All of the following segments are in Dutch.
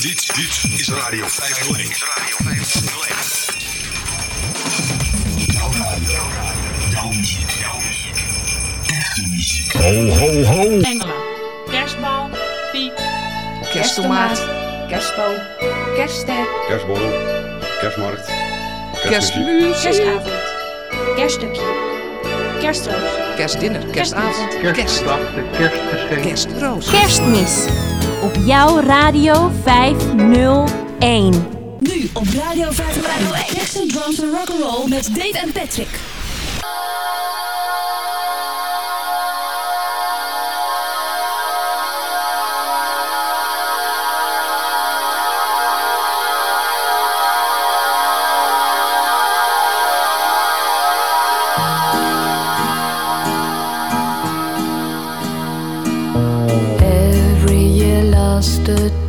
Dit, dit is Radio 501. Is Radio 501. Jouw radio. Jouw muziek. Jouw muziek. Echte muziek. Ho, ho, ho. Engelen. Kerstbal. Piek. Kersttomaat, kerstboom, kerstster, Kerstborrel, kerstmarkt, kerstmuziek, Kerstavond. Kerststukje. Kerstroos. kerstdinner, kerstavond, kerst, Kerstdag, de kerstgeschenk. kerstroos. Kerstmis op jouw Radio 501. Nu op Radio 501. Jackson Drums and Rock'n'Roll met Dave en Patrick.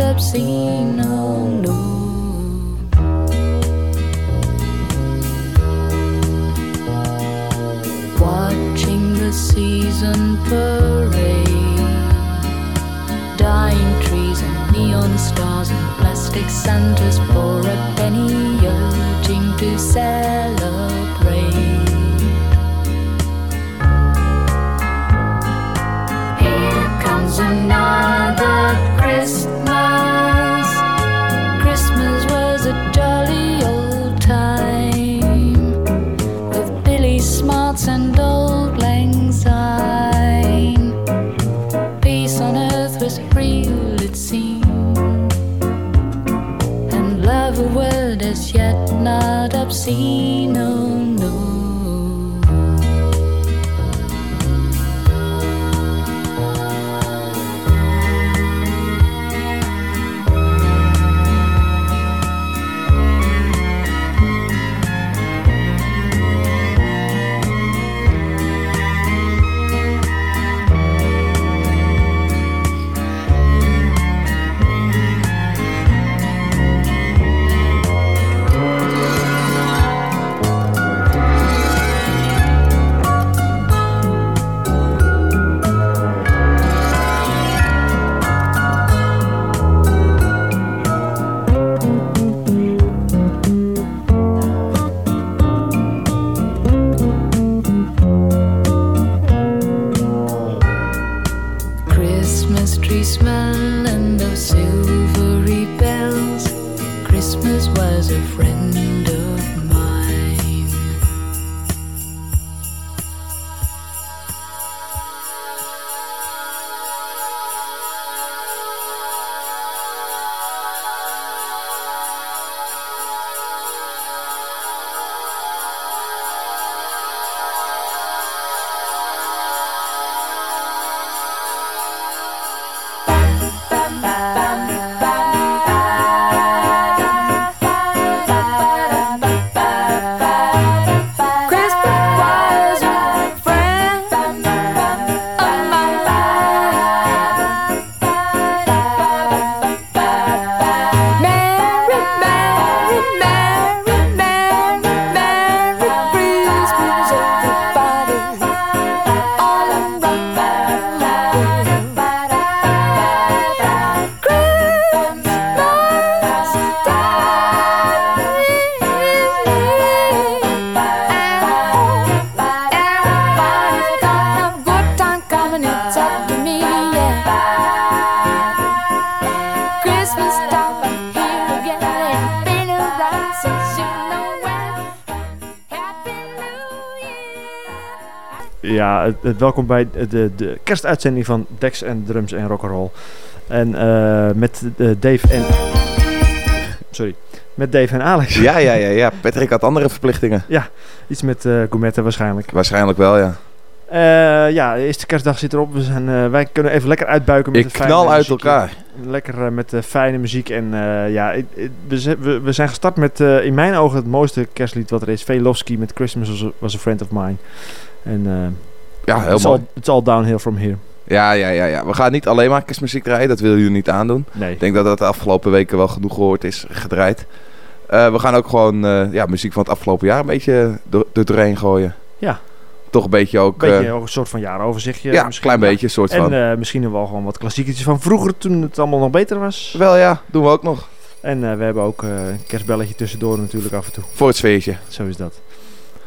not obscene. Oh no. Watching the season parade dying trees and neon stars and plastic Santas for a penny, urging to celebrate. no Ja, het- welkom bij de, de kerstuitzending van Dex en Drums en Rock'n'Roll. En eh, met eh, Dave en... Sorry. Met Dave en Alex. Ja, ja, ja, ja. Patrick had andere verplichtingen. Iets met eh Gourmetten waarschijnlijk. Waarschijnlijk wel, ja. Eh, ja, de eerste kerstdag zit erop. We zijn, eh, wij kunnen even lekker uitbuiken met Ik de fijne knal uit elkaar. Lekker eh, met de fijne muziek. En eh, ja, we, we, zijn gestart met eh, in mijn ogen het mooiste kerstlied wat er is. Velofsky met Christmas was a, was a Friend of Mine. En eh Ja, heel it's, mooi. all, it's all downhill from here. Ja, ja, ja, ja. We gaan niet alleen maar kerstmuziek draaien. Dat willen jullie niet aandoen. Nee. Ik denk dat dat de afgelopen weken wel genoeg gehoord is, gedraaid. Eh, we gaan ook gewoon eh, ja, muziek van het afgelopen jaar een beetje door, doorheen gooien. Ja. Toch een beetje ook... Een beetje eh, ook een soort van jaaroverzichtje. ja, een misschien. klein beetje, een soort En van. eh, misschien wel gewoon wat klassieketjes van vroeger toen het allemaal nog beter was. Wel ja, doen we ook nog. En we hebben ook een kerstbelletje tussendoor natuurlijk af en toe. Voor het sfeertje. Zo is dat.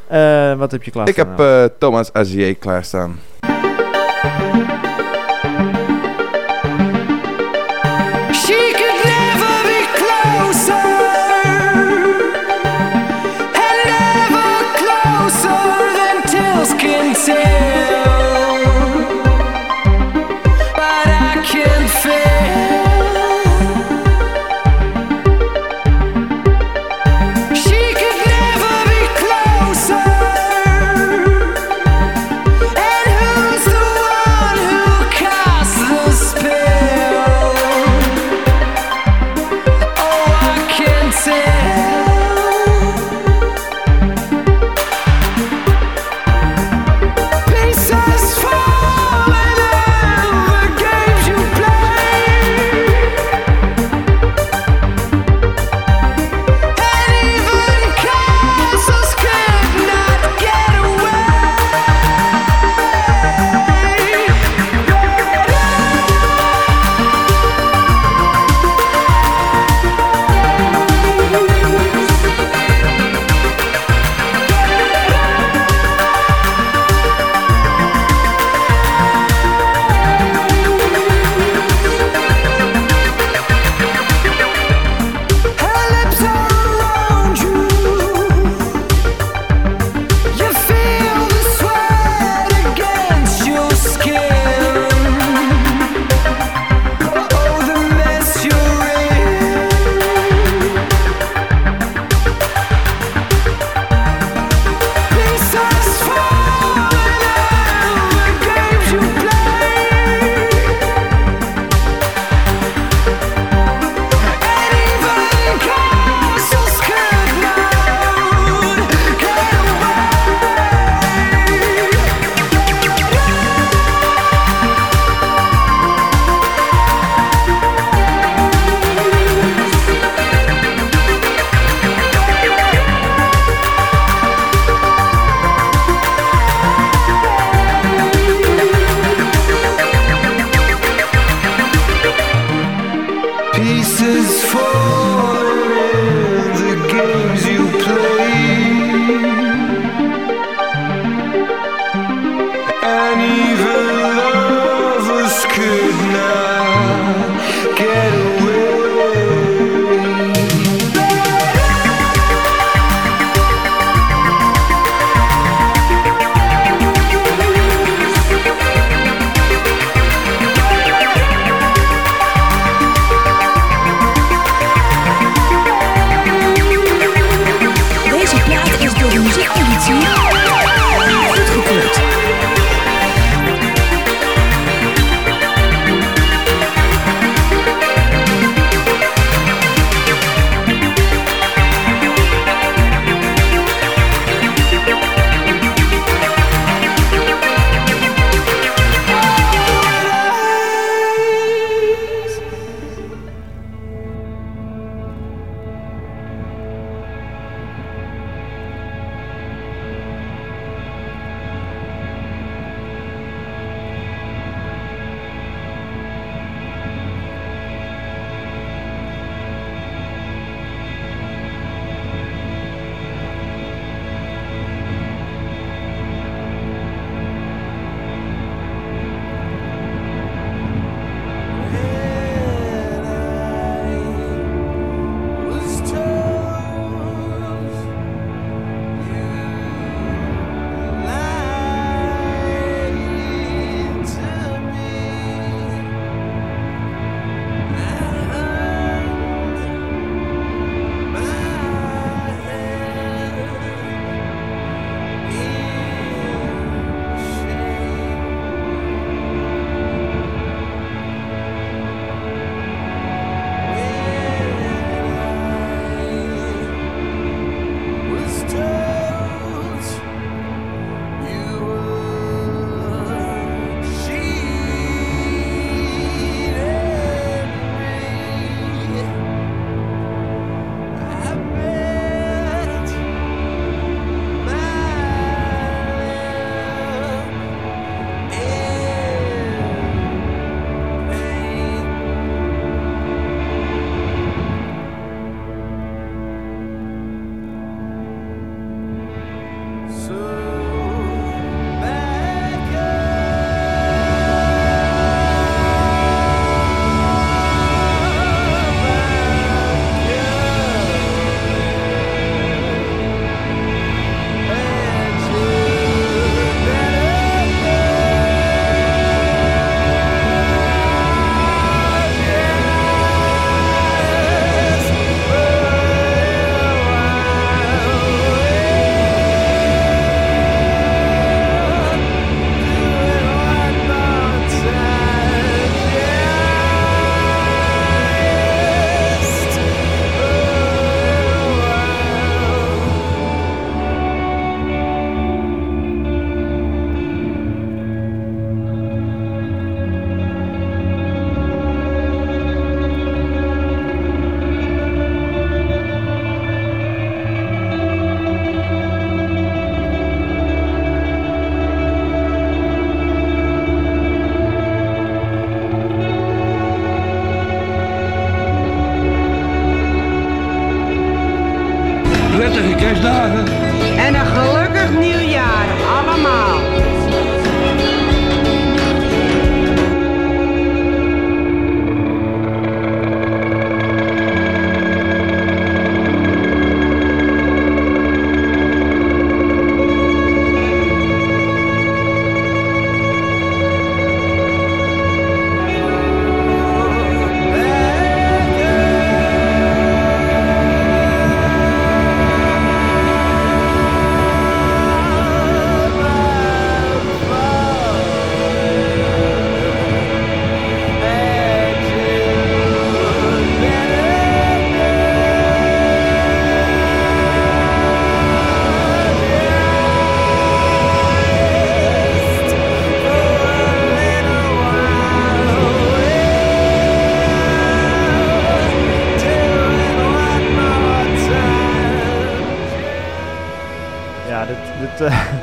Eh, wat heb je klaar Ik heb eh, Thomas Azier klaarstaan. She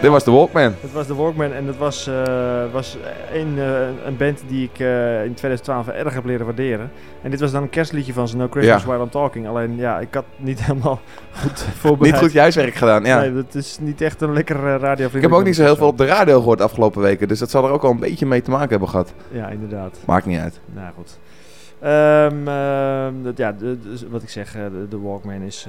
dit, was de Walkman. dit was de Walkman en dat was, eh, was een, eh, een band die ik eh, in 2012 erg heb leren waarderen. En dit was dan een kerstliedje van ze, No Christmas Ja. While I'm Talking. Alleen ja, ik had niet helemaal goed voorbereid. Niet goed je huiswerk gedaan, ja. Nee, dat is niet echt een lekker radio. Ik heb ook niet zo heel veel op de radio gehoord de afgelopen weken. Dus dat zal er ook wel een beetje mee te maken hebben gehad. Ja, inderdaad. Maakt niet uit. Nou goed. Ehm, ehm, dat, ja, wat ik zeg, de, de Walkman is,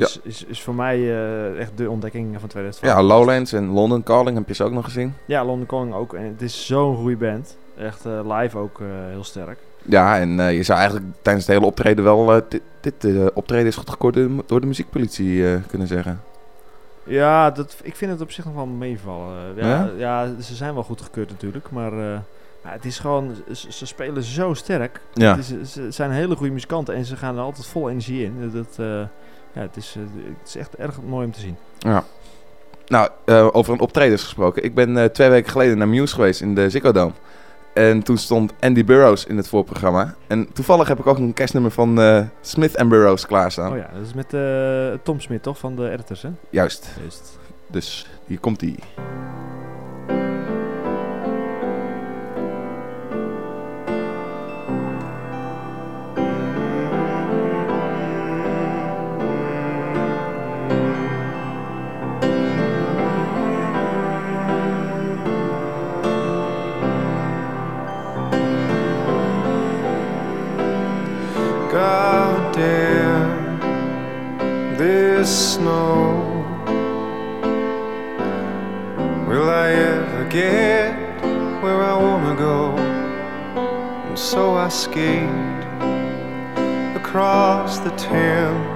is, is, is voor mij eh, echt de ontdekking van 2012. Ja, Lowlands en London Calling heb je ze ook nog gezien. Ja, London Calling ook. En het is zo'n goede band. Echt eh, live ook eh, heel sterk. Ja, en je zou eigenlijk tijdens het hele optreden wel... dit optreden is goedgekeurd door de- door de muziekpolitie kunnen zeggen. Ja, dat, ik vind het op zich nog wel meevallen. Ja, Ja? ja? ze zijn wel goed gekeurd natuurlijk, maar ja, het is gewoon, ze, spelen zo sterk. Ja. Het is, ze zijn hele goede muzikanten en ze gaan er altijd vol energie in. Dat, ja, het, is, eh, het is echt erg mooi om te zien. Ja. Nou, eh, over een optredens gesproken. Ik ben eh, twee weken geleden naar Muse geweest in de Ziggo Dome. En toen stond Andy Burroughs in het voorprogramma. En toevallig heb ik ook een kerstnummer van eh, Smith and Burroughs klaarstaan. Oh ja, dat is met Tom Smit toch, van de editors hè? Juist. Juist. Dus hier komt ie. God damn this snow. Will I ever get where I wanna go? And so I skate across the Thames,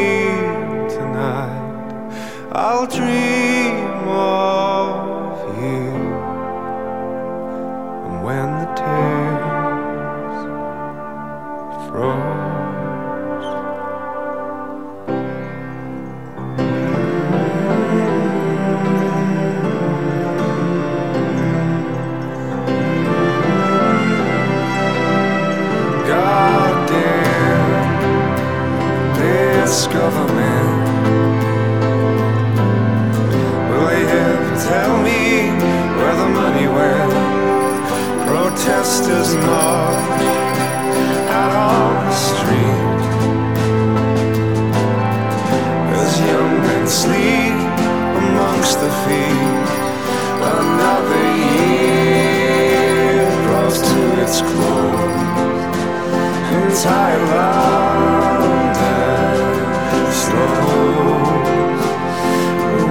adultery. and.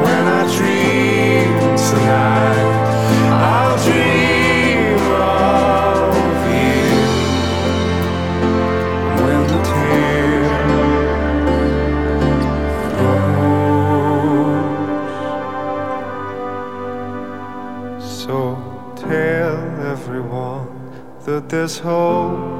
When I dream tonight, I'll dream of you. When the so tell everyone that there's hope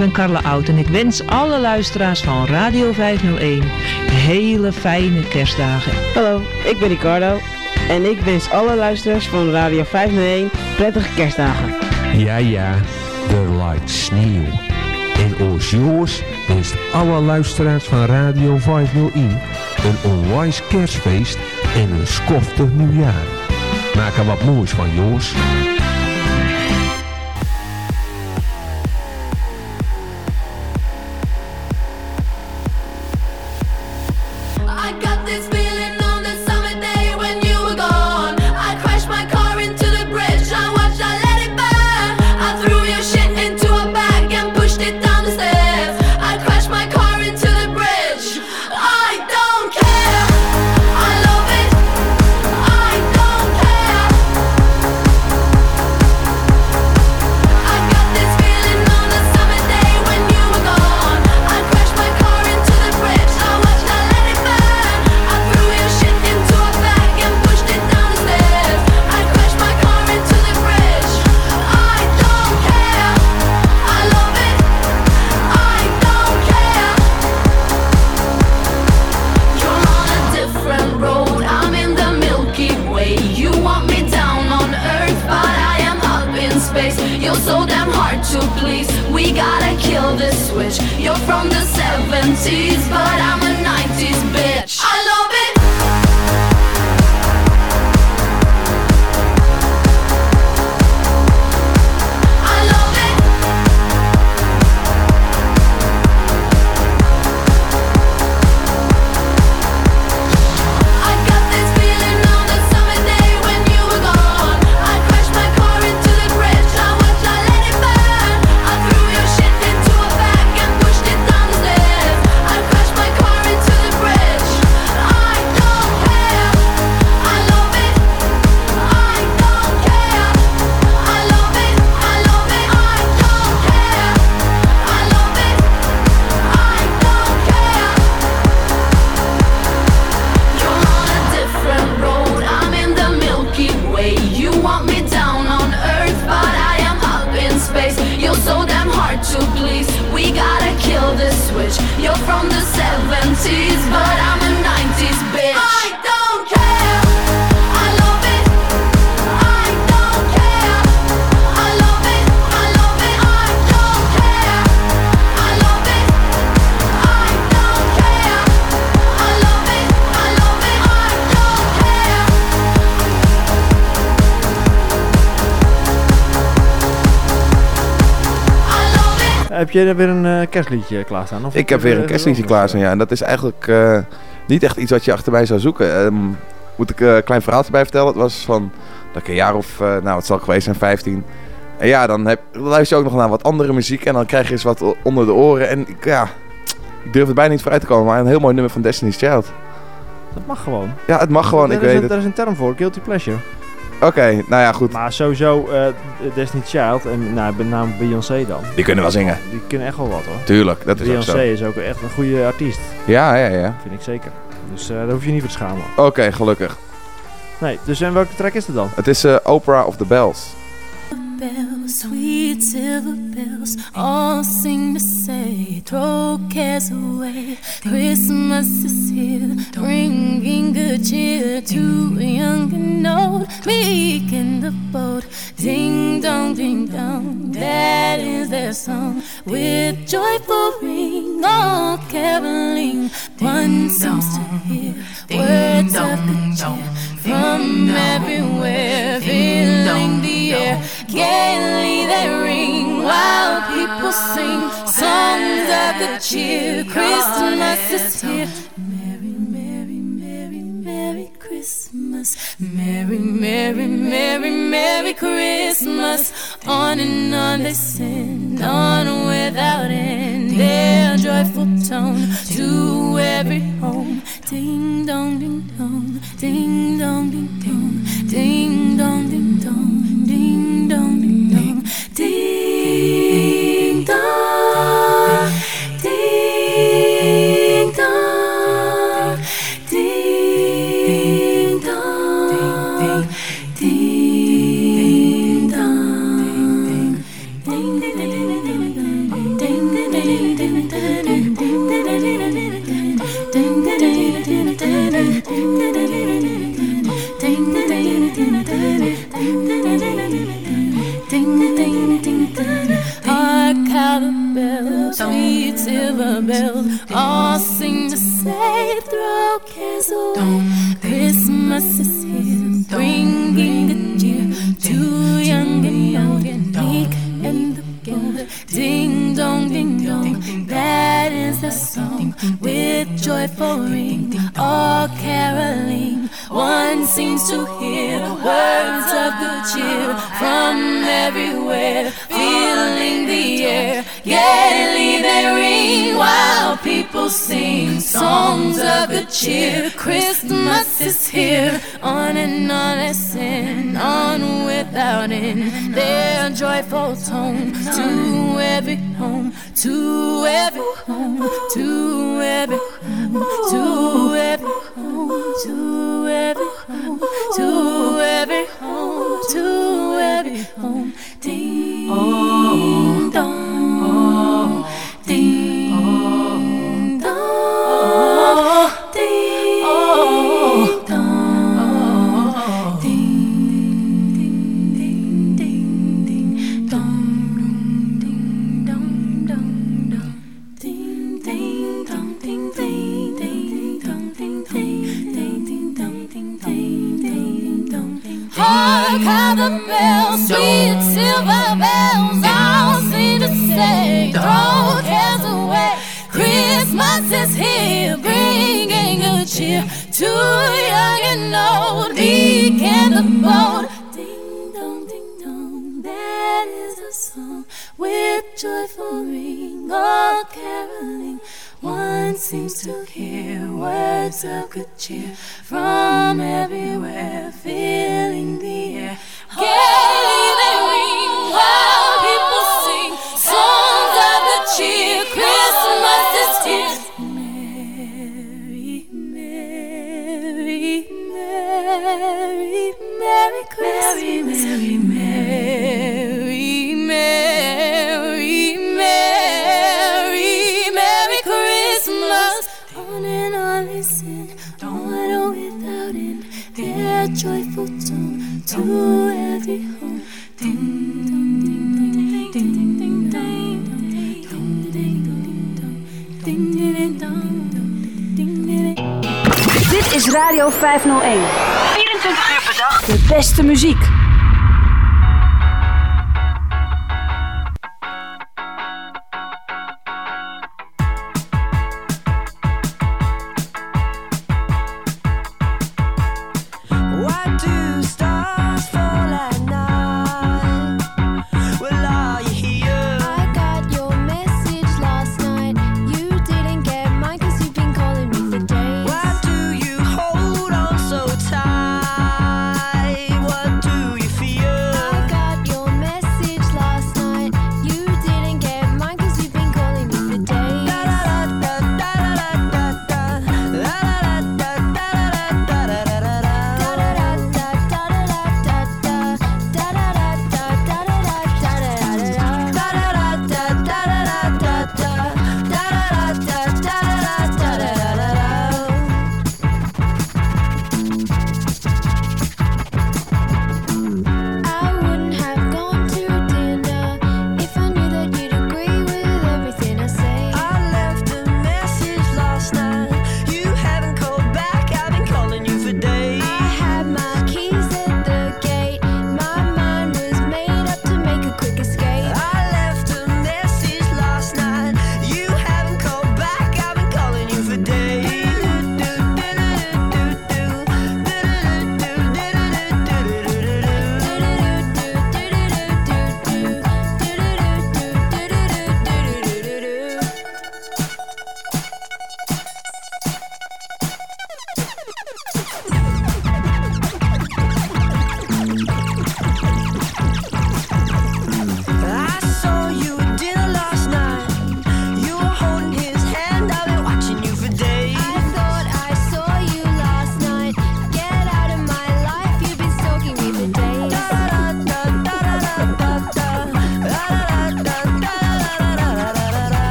ben Carla Oud en ik wens alle luisteraars van Radio 501 hele fijne kerstdagen. Hallo, ik ben Ricardo en ik wens alle luisteraars van Radio 501 prettige kerstdagen. Ja, ja, er lijkt sneeuw. En Oost-Joos wens alle luisteraars van Radio 501 een onwijs kerstfeest en een schoftig nieuwjaar. Maak hem wat moois van, Joors. Heb je weer een eh, kerstliedje klaarstaan? Of Ik heb weer een kerstliedje klaarstaan, ja. En dat is eigenlijk eh, niet echt iets wat je achter mij zou zoeken. Ehm, moet ik eh, een klein verhaaltje bij vertellen? Het was van, dat ik een jaar of, eh, nou wat zal het geweest zijn, 15. En ja, dan, heb, luister je ook nog naar wat andere muziek en dan krijg je eens wat onder de oren. En ik, ja, ik durf er bijna niet vooruit te komen, maar een heel mooi nummer van Destiny's Child. Dat mag gewoon. Ja, het mag gewoon, ik weet het. Daar is een term voor, guilty pleasure. Oké, nou ja, goed. Maar sowieso eh Destiny's Child en nou, met name Beyoncé dan. Die kunnen wel zingen. Die kunnen echt wel wat hoor. Tuurlijk, dat is ook Beyoncé zo. is ook echt een goede artiest. Ja, ja, ja. Vind ik zeker. Dus eh, daar hoef je niet voor te schamen. Oké, gelukkig. Nee, dus en welke track is het dan? Het is eh, Opera of the Bells. bells, sweet silver bells, all sing to say, throw cares away. Christmas is here, bringing good cheer to young and old, meek in the boat. Ding dong, ding dong, that is their song. With joyful ring, all caroling, one seems to hear words of good cheer from everywhere, filling the air. Gaily they ring while people sing songs of the cheer. Christmas is here. Merry, merry, merry, merry Christmas. Merry, merry, merry, merry Christmas. On and on they sing, on without end. Their joyful tone to every home. Ding dong ding dong, ding dong ding dong, ding dong ding dong, ding dong ding dong, ding dong. Sweet silver bells, all sing to say, throw away. Christmas is here, bringing good cheer to young and old, and meek and bold. Ding dong, ding dong, that is the song with joyful ring, all caroling. One seems to hear words of good cheer from everywhere, filling the air. Gaily they ring while people sing songs of good cheer. Christmas is here, on and on sing, on without end. Their joyful tone to every home, to every home, to every home, to every home, to every home, to every home, to every home. Ding Hark how the bells, sweet silver bells, all seem to say, throw cares away. Christmas is here, bringing good cheer to young and old, meek and the bold. Ding dong, ding dong, that is a song with joyful ring, all caroling. One seems to hear words of good cheer from everywhere, filling the air. Gaily they ring while people sing songs of good cheer. Christmas is here. Merry, merry, merry, merry Christmas. Merry, merry, joyful tone to every home. Ding ding ding ding ding ding ding ding. Dit is Radio 501. 24 uur per dag. De beste muziek.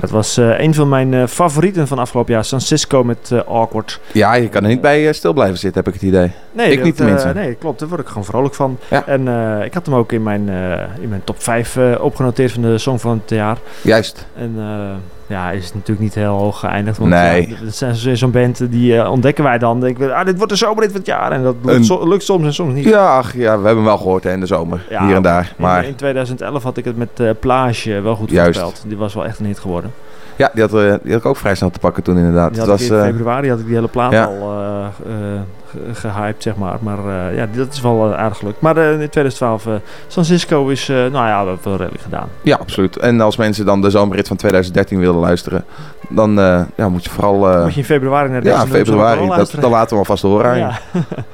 Dat was eh, een van mijn eh, favorieten van afgelopen jaar. San Cisco met eh, Awkward. Ja, je kan er niet bij stil blijven zitten, heb ik het idee. Nee, ik dat, niet tenminste. nee, klopt. Daar word ik gewoon vrolijk van. Ja. En ik had hem ook in mijn, in mijn top 5 eh, opgenoteerd van de Song van het jaar. Juist. En ja, is natuurlijk niet heel hoog geëindigd. Want Nee. ja, dat zijn zo- zo'n band eh, die eh, ontdekken wij dan. Denken we, ah, dit wordt de zomerrit van het jaar. En dat lukt, Een- so- lukt soms en soms niet. Ja, ach, ja, we hebben hem wel gehoord hè, in de zomer. Ja, hier en daar. Maar In, 2011 had ik het met eh Plage wel goed Juist. voorspeld. Die was wel echt een hit geworden. Ja, die had, eh, die had ik ook vrij snel te pakken toen inderdaad. Die Het was, in eh, februari had ik die hele plaat ja. al eh, eh, ge- gehyped, zeg maar. Maar eh, ja, dat is wel aardig gelukt. Maar eh, in 2012, eh San Francisco is, eh, nou ja, we hebben wel redelijk gedaan. ja, absoluut. En als mensen dan de zomerrit van 2013 willen luisteren, dan eh, ja, moet je vooral... eh, Moet je in februari naar deze ja, februari. Dat, dan laten we alvast horen aan. Ja,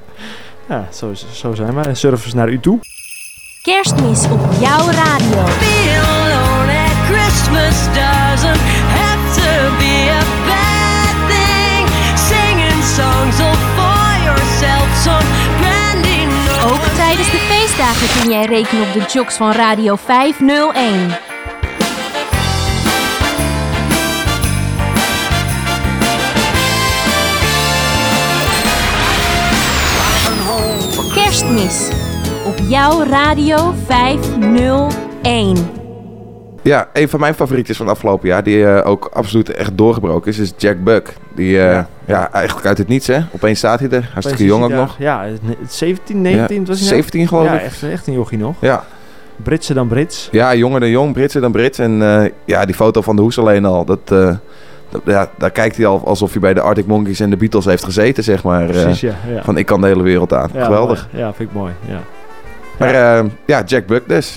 ja zo, zo zijn we. En surfers naar u toe. Kerstmis op jouw radio. Christmas doesn't tijdens de feestdagen kun jij rekenen op de jocks van Radio 501. Kerstmis op jouw Radio 501. Ja, een van mijn favorietjes van het afgelopen jaar, die eh, ook absoluut echt doorgebroken is, is Jack Buck. Die, eh, ja. Ja. eigenlijk uit het niets, hè. Opeens staat hij er. Hartstikke jong ook nog. Ja, ne- 17, 19 Ja, was hij nou? 17 geloof ja, ik. Echt, echt een jochie nog. Ja. Britse dan Brits. Ja, jonger dan jong, Britser dan Brits. En eh, ja, die foto van de hoes alleen al, dat, dat- ja, daar kijkt hij al alsof hij bij de Arctic Monkeys en de Beatles heeft gezeten, zeg maar. Precies, ja, ja. Van ik kan de hele wereld aan. Ja, Geweldig. mooi. Ja, vind ik mooi. Ja. Maar ja, Jack Buck dus.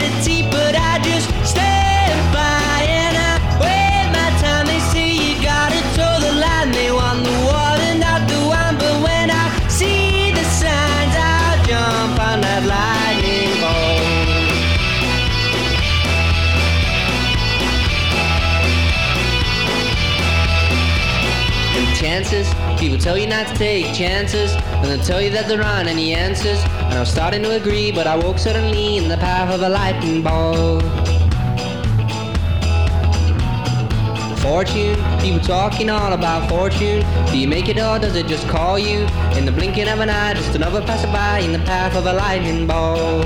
people tell you not to take chances, and they'll tell you that there aren't any answers. And I was starting to agree, but I woke suddenly in the path of a lightning bolt. Fortune, people talking all about fortune. Do you make it or does it just call you? In the blinking of an eye, just another passerby in the path of a lightning bolt.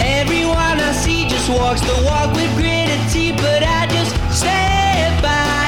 Everyone I see just walks the walk with gritted teeth, but I just stand by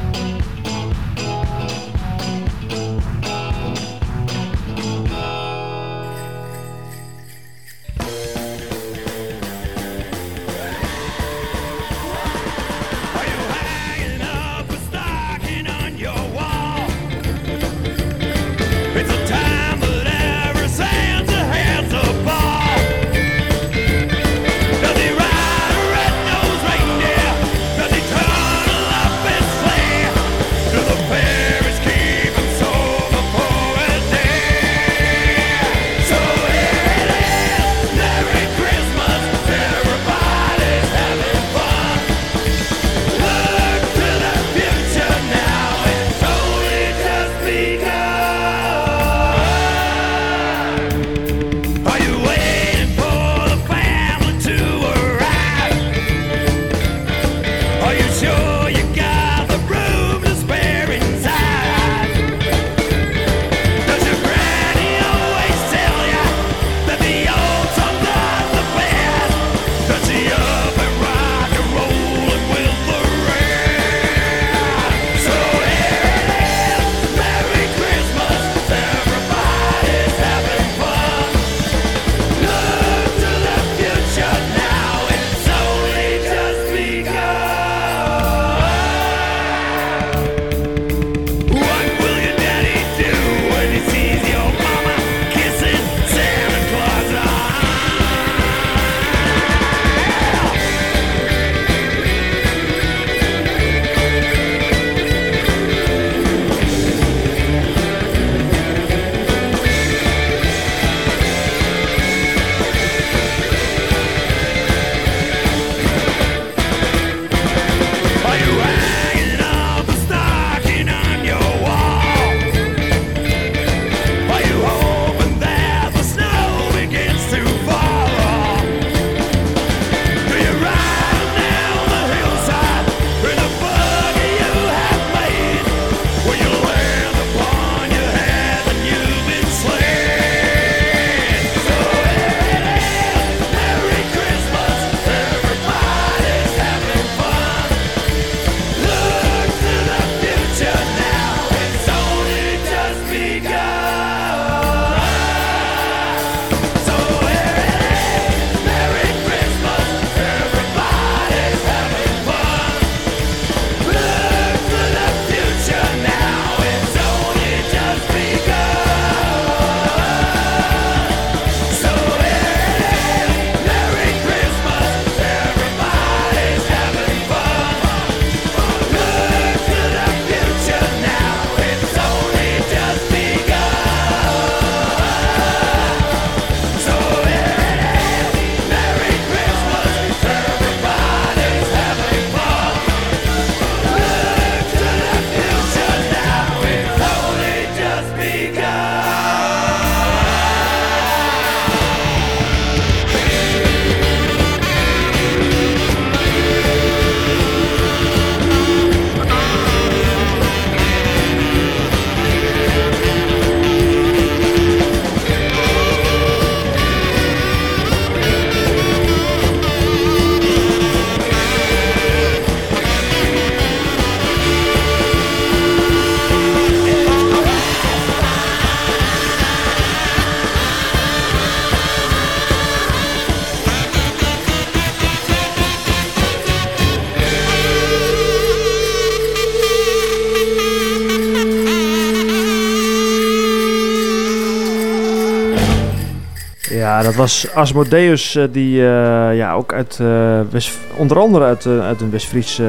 Ja, dat was Asmodeus, eh, die eh, ja, ook uit, eh, West, onder andere uit, uit een West-Fries eh,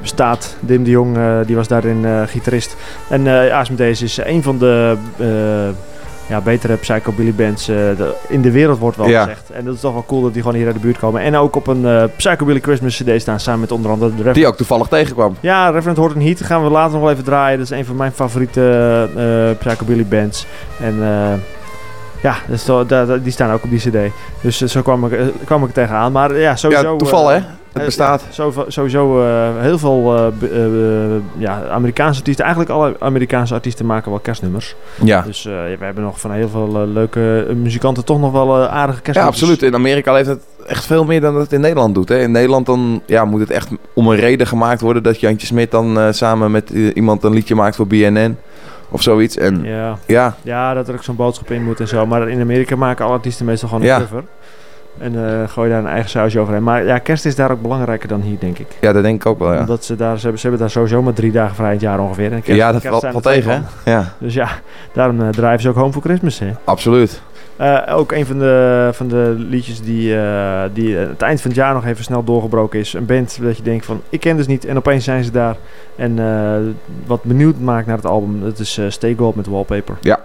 bestaat. Dim de Jong, die was daarin gitarist. En Asmodeus is een van de ja, betere psychobilly bands de- in de wereld, wordt wel Ja. gezegd. En dat is toch wel cool dat die gewoon hier uit de buurt komen. En ook op een psychobilly Christmas cd staan, samen met onder andere de Reverend. Die ook toevallig tegenkwam. Ja, Reverend Horton Heat gaan we later nog wel even draaien. Dat is een van mijn favoriete psychobilly bands. En ja, dus die staan ook op die cd. Dus eh, zo kwam ik, eh, kwam ik er tegenaan. Maar ja, sowieso... Ja, toeval, eh, hè? Het eh, bestaat. ja, sowieso eh, heel veel eh, eh, eh, ja, Amerikaanse artiesten. Eigenlijk alle Amerikaanse artiesten maken wel kerstnummers. Ja. Dus eh, we hebben nog van heel veel eh, leuke eh, muzikanten toch nog wel eh, aardige Ja, kerstnummers. absoluut. In Amerika leeft het echt veel meer dan dat het in Nederland doet. Hè. In Nederland dan, ja, moet het echt om een reden gemaakt worden dat Jantje Smit dan eh, samen met eh, iemand een liedje maakt voor BNN of zoiets. En Ja. ja, Ja, dat er ook zo'n boodschap in moet en zo. Maar in Amerika maken alle artiesten meestal gewoon een Ja. cover. En eh gooi daar een eigen sausje overheen. Maar ja, kerst is daar ook belangrijker dan hier, denk ik. ja, dat denk ik ook wel, ja. Omdat ze daar, ze hebben, ze hebben daar sowieso maar drie dagen vrij in het jaar ongeveer. En kerst- Ja, dat valt twee tegen, hè? Ja, Dus ja, daarom eh, draaien ze ook Home for Christmas, hè. absoluut. Eh, ook een van de, van de liedjes die, eh, die het eind van het jaar nog even snel doorgebroken is. Een band dat je denkt van, ik ken dus niet. En opeens zijn ze daar. En eh, wat benieuwd maakt naar het album, dat is Stay Gold met Wallpaper. Ja.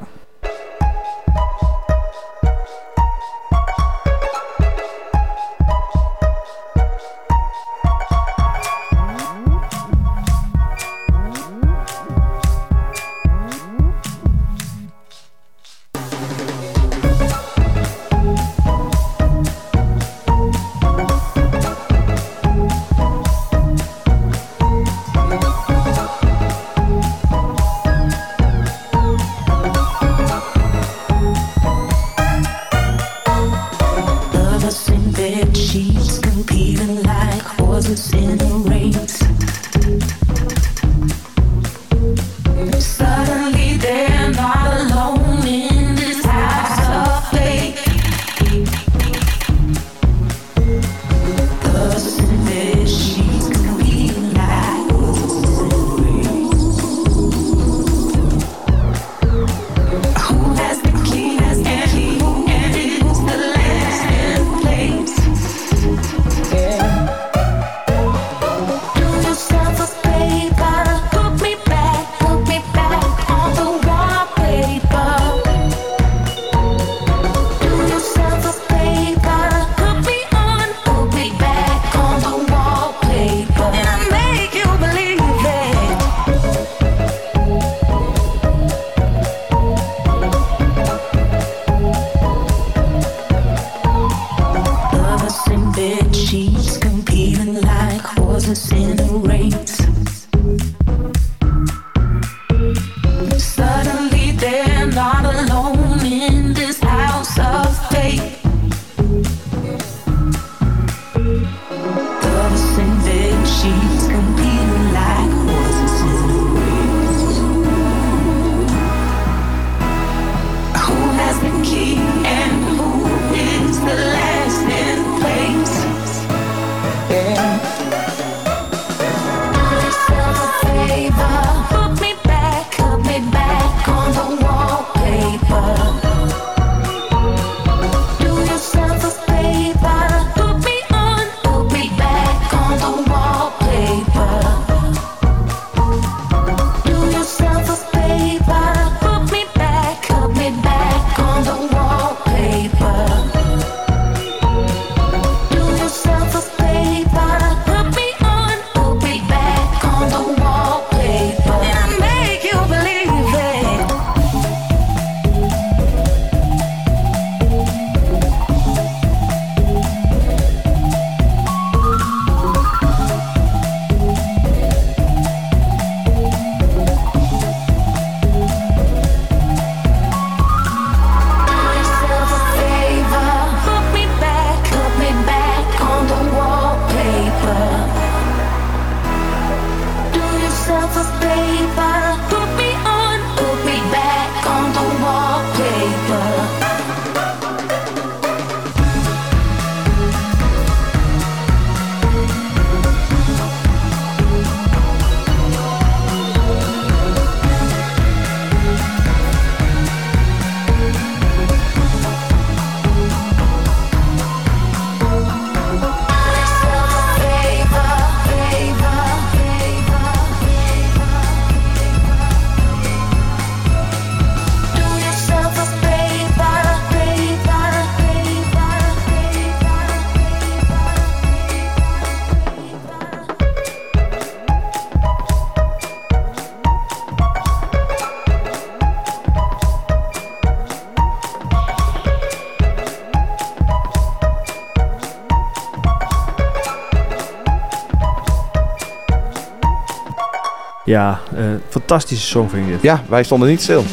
Ja, eh, fantastische song vind ik dit. Ja, wij stonden niet stil.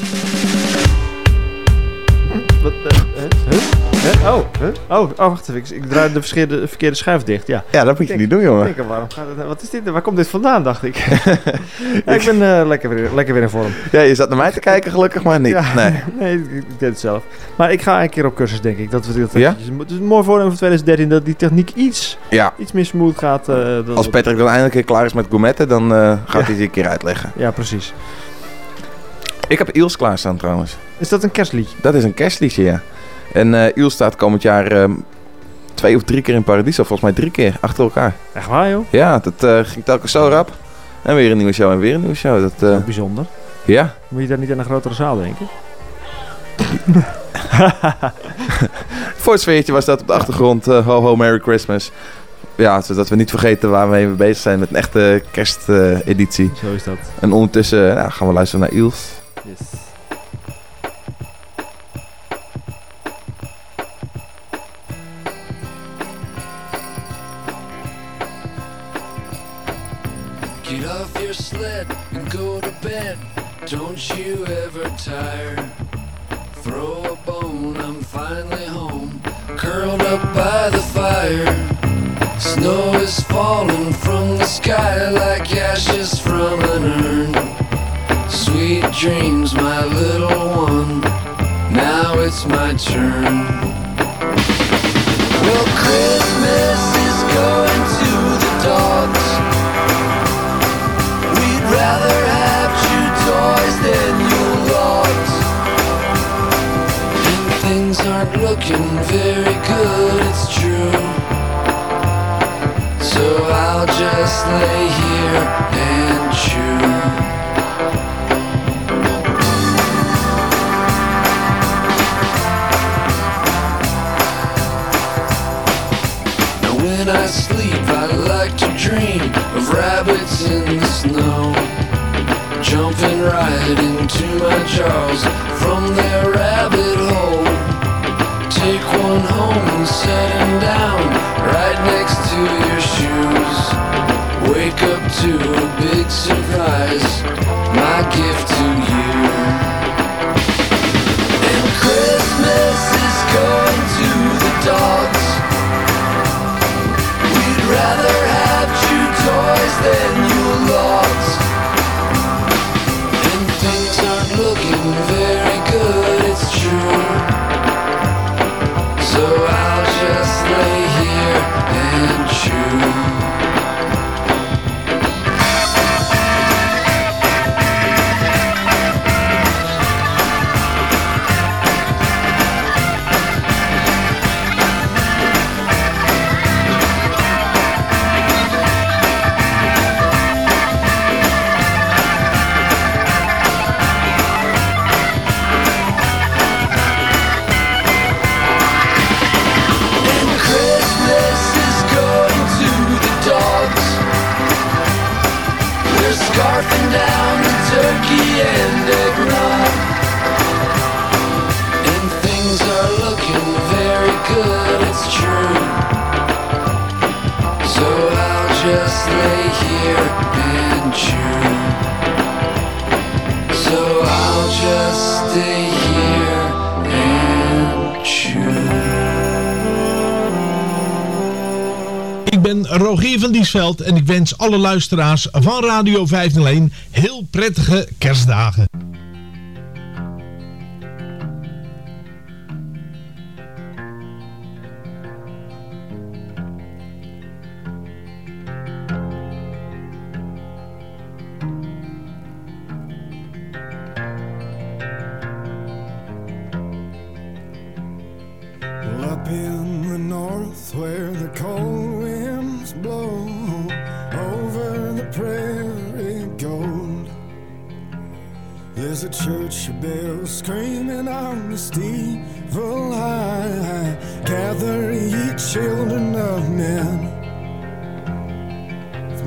Wat, eh, huh? Huh? Huh? Oh, huh? oh, oh, wacht even. Ik, draai de verkeerde, verkeerde schuif dicht. Ja, Ja, dat moet je niet doen, jongen. Ik denk, waarom gaat het, wat is dit? Waar komt dit vandaan, dacht ik. ja, ik ben eh, lekker, weer, lekker weer in vorm. Ja, je zat naar mij te kijken, gelukkig maar niet. Ja, Nee. nee, ik, ik deed het zelf. Maar ik ga een keer op cursus, denk ik. Dat we dat, Ja? Het is een mooi voornemen van 2013 dat die techniek iets, Ja. iets meer smooth gaat. eh, dan- Als Patrick dan eindelijk weer klaar is met gourmetten, dan eh, gaat hij het een keer uitleggen. Ja, precies. Ik heb Iels klaarstaan trouwens. Is dat een kerstliedje? Dat is een kerstliedje, ja. En eh Iels staat komend jaar ehm, twee of drie keer in Paradiso. Volgens mij drie keer achter elkaar. Echt waar, joh? Ja, dat ging telkens zo rap. En weer een nieuwe show en weer een nieuwe show. Dat, eh, Bijzonder. ja. Moet je daar niet aan een grotere zaal denken? Voor het sfeertje was dat op de achtergrond. ho ho, Merry Christmas. Ja, zodat we niet vergeten waarmee we bezig zijn met een echte kersteditie. Zo is dat. en ondertussen nou, gaan we luisteren naar Iels. Yes. Get off your sled and go to bed. Don't you ever tire. Throw a bone, I'm finally home. Curled up by the fire. Snow is falling from the sky like ashes from an urn. Sweet dreams, my little one. Now it's my turn. Well, Christmas is going right into my jaws from their rabbit hole. Take one home and set him down right next to your shoes. Wake up to a big surprise, my gift to you. And Christmas is going to the dogs. We'd rather have two toys than your logs. Rogier van Diesveld en ik wens alle luisteraars van Radio 501 heel prettige kerstdagen.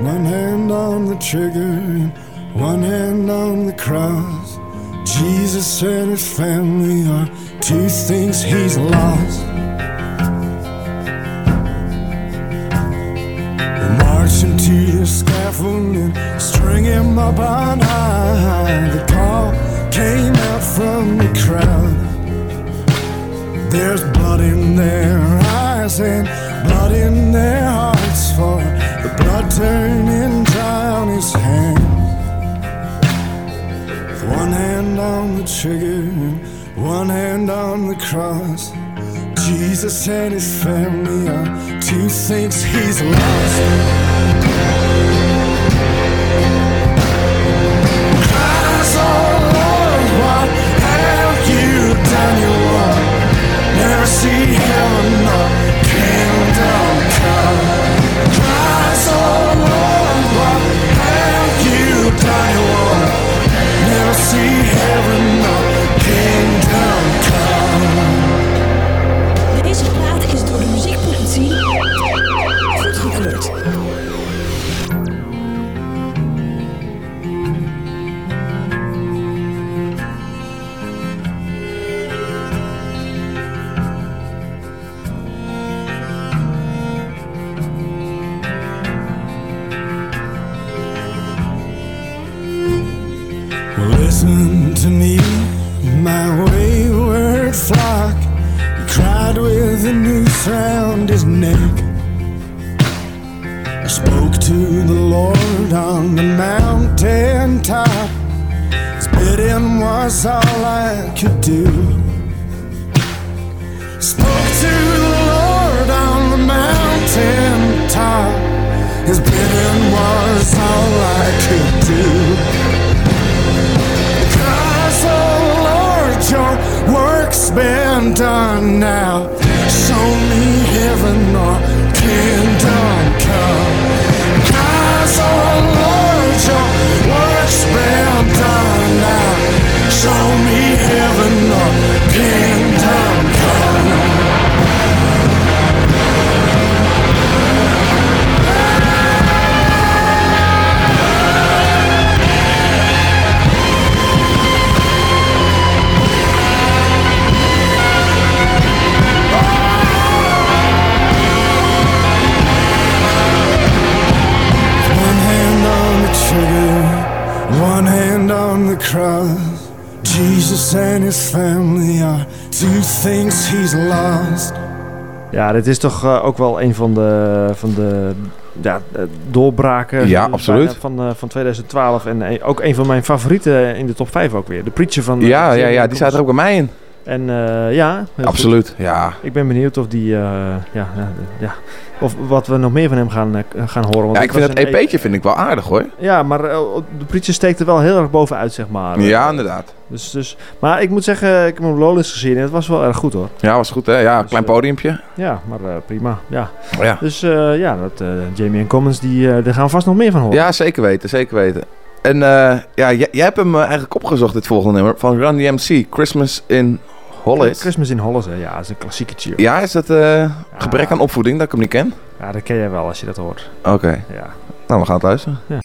One hand on the trigger one hand on the cross. Jesus and his family are two things he's lost. Marching to the scaffold and string him up on high. The call came out from the crowd. There's blood in their eyes and blood in their hearts for blood turning on his hand. With one hand on the trigger one hand on the cross. Jesus and his family are two things he's lost. "Oh Lord, what have you done? You will never see heaven or see heaven was all I could do. Spoke to the Lord on the mountain top. His bidding was all I could do. Cause, oh Lord, your work's been done now. And his family are two things he's lost. Ja, dit is toch eh, ook wel een van de, van de ja, doorbraken Ja, eh, absoluut. Van, eh, van 2012. En ook een van mijn favorieten in de top 5 ook weer. De Preacher van... Ja, ja, ja, die staat er ook bij mij in. En eh, ja, Absoluut, goed. ja. Ik ben benieuwd of die, eh, ja, ja, ja, of wat we nog meer van hem gaan, eh, gaan horen. Want Ja, ik vind het een E- EP'tje vind ik wel aardig hoor. Ja, maar de Preacher steekt er wel heel erg bovenuit, zeg maar. Ja, inderdaad. Dus, dus, maar ik moet zeggen, ik heb hem op Lowlands gezien en het was wel erg goed hoor. Ja, was goed hè. Ja, klein podiumpje. Ja, maar prima. Ja. Ja. Dus ja, dat, Jamie en Commons, die, daar gaan we vast nog meer van horen. Ja, zeker weten, zeker weten. En eh, ja, jij, jij hebt hem eh, eigenlijk opgezocht, dit volgende nummer. Van Run DMC, Christmas in Hollis. Christmas in Hollis, hè. ja, dat is een klassieketje. Ja, is dat eh, gebrek aan opvoeding dat ik hem niet ken? Ja, dat ken jij wel als je dat hoort. Oké. Ja. Nou, we gaan het luisteren. Ja.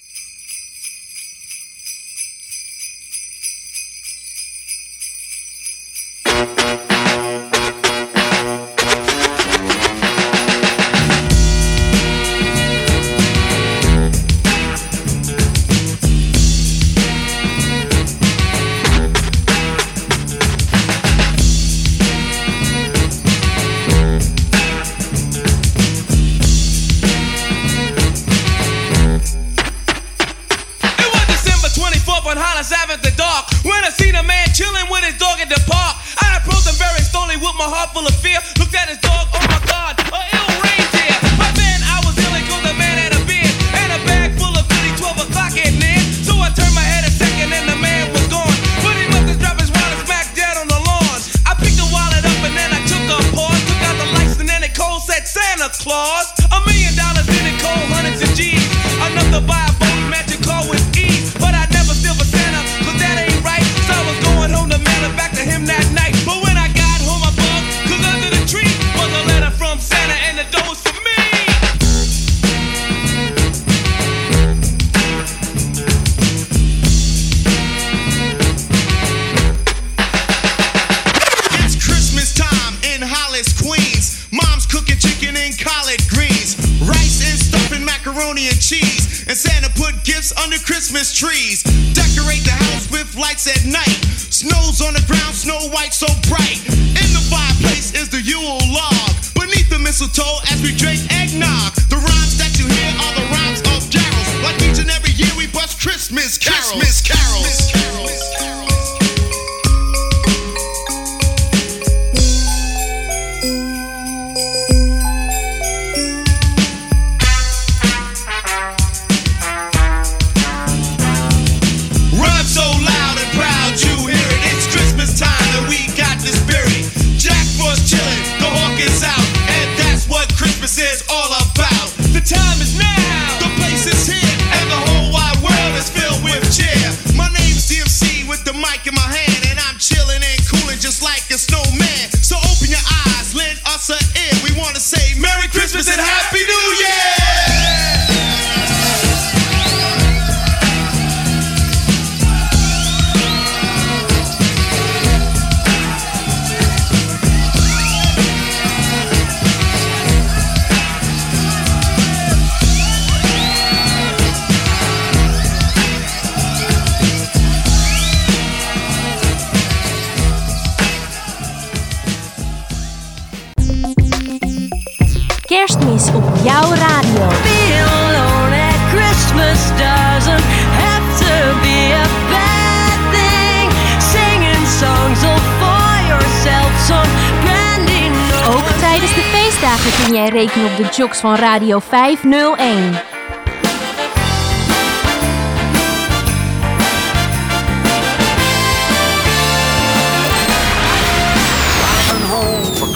Van Radio 501.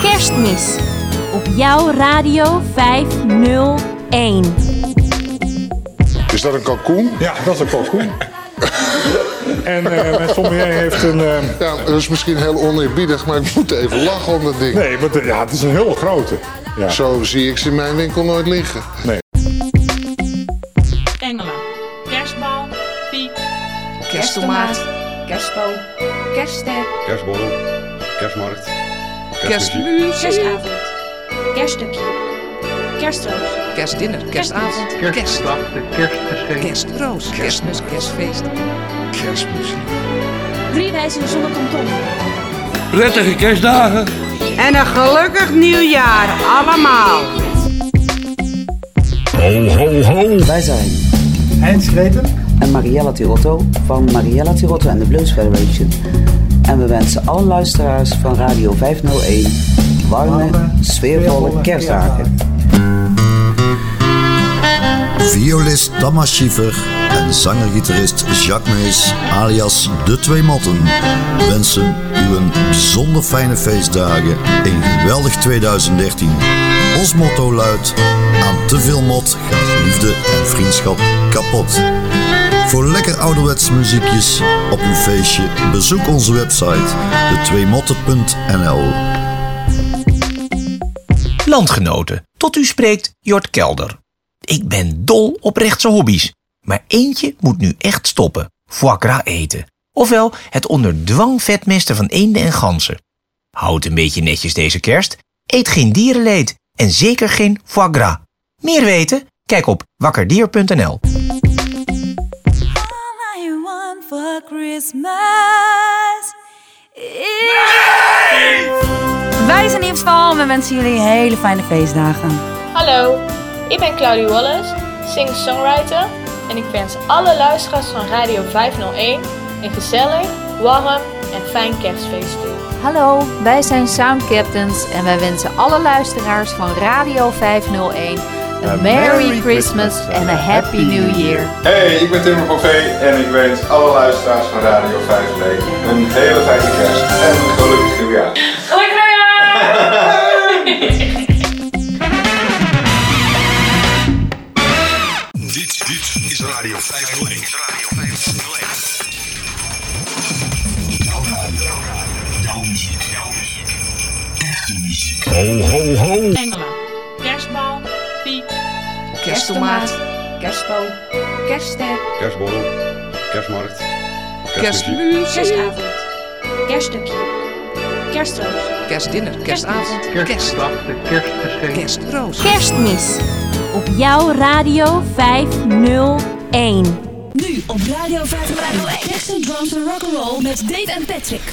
Kerstmis op jouw Radio 501. Is dat een kalkoen? Ja, dat is een kalkoen. en eh, mijn sommelier heeft een... eh, Ja, dat is misschien heel oneerbiedig, maar ik moet even lachen om dat ding. Nee, maar het- ja, het is een heel grote. Ja. Zo zie ik ze in mijn winkel nooit liggen. Nee. Engelen. Kerstbal. Piek. Kersttomaat. Kerstboom. Kerstster. Kerstborrel. Kerstmarkt. Kerstmuziek. Kerstavond. Kerststukje. Kerstroos. Kerstdinner. Kerstavond. Kerstdag, de kerstgeschenken. Kerstroos. Kerstmis. Kerstfeest. Kerstmuziek. Drie wijzen zonder kanton. Prettige kerstdagen. En een gelukkig nieuwjaar allemaal. Ho, ho, ho. Wij zijn Heinz Greten en Mariella Tirotto van Mariella Tirotto en de Blues Federation. En we wensen alle luisteraars van Radio 501 warme, sfeervolle kerstdagen. Violist Thomas Schiefer en zanger-gitarist Jacques Mees alias De Twee Motten wensen u een bijzonder fijne feestdagen in geweldig 2013. Ons motto luidt, aan te veel mot gaat liefde en vriendschap kapot. Voor lekker ouderwetse muziekjes op uw feestje bezoek onze website detweemotten.nl Landgenoten, tot u spreekt Jort Kelder. Ik ben dol op rechtse hobby's, maar eentje moet nu echt stoppen. Foie gras eten. Ofwel het onder dwang vetmesten van eenden en ganzen. Houd een beetje netjes deze kerst. Eet geen dierenleed en zeker geen foie gras. Meer weten? Kijk op wakkerdier.nl. I want for Christmas is... Wij zijn Yves Val en we wensen jullie hele fijne feestdagen. Hallo, ik ben Claudie Wallace, singer-songwriter. En ik wens alle luisteraars van Radio 501 een gezellig, warm en fijn kerstfeest toe. Hallo, wij zijn Sound Captains en wij wensen alle luisteraars van Radio 501 een Merry Christmas en een Happy New Year. Hey, ik ben Timmer van Vee en ik wens alle luisteraars van Radio 501 een hele fijne kerst en een gelukkig nieuwjaar. Gelukkig nieuwjaar! dit is Radio 501. Radio 501. Jouw radio. Jouw muziek. Jouw muziek. Echte muziek. Ho, ho, ho. Engelen. Kerstbal. Piek. Kersttomaat. Kerstboom. Kerstster. Kerstborrel. Kerstmarkt. Kerstmuziek. Kerstavond. Kerststukje. Kerstroos. Kerstdinner. Kerstavond. Kerstdag, de kerstgeschenken. Kerstroos. Kerstmis op jouw Radio 501. Nu op Radio 501. Texas Drums and Rock'n'Roll met Dave en Patrick.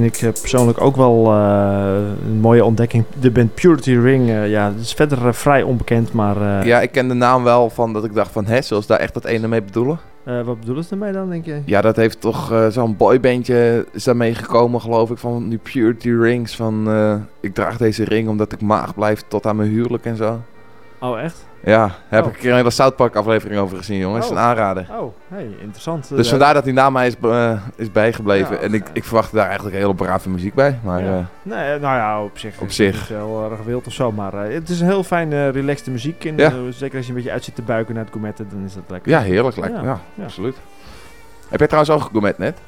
Vind ik eh, persoonlijk ook wel eh, een mooie ontdekking. De band Purity Ring, eh, ja, het is verder vrij onbekend, maar... Ja, ik ken de naam wel van dat ik dacht van, hè, zullen ze daar echt dat ene mee bedoelen? eh, wat bedoelen ze ermee dan, denk je? Ja, dat heeft toch zo'n boybandje is daarmee gekomen, geloof ik, van die Purity Rings. Van, ik draag deze ring omdat ik maag blijf tot aan mijn huwelijk en zo. Ja, heb Oh. ik een hele South Park aflevering over gezien, jongens. Oh. Een aanrader. Oh, hey, interessant. Dus Eh, vandaar dat die naam mij is, eh, is bijgebleven. Ja, en ik, ik verwacht daar eigenlijk hele brave muziek bij. Maar ja. eh, nee, nou ja, op zich. op is zich. Het niet heel erg wild of zo, maar eh, het is een heel fijne, relaxte muziek. En, eh, zeker als je een beetje uit zit te buiken naar het gourmetten, dan is dat lekker. ja, heerlijk. Lekker. Ja, absoluut. Heb jij trouwens ook gegourmet net?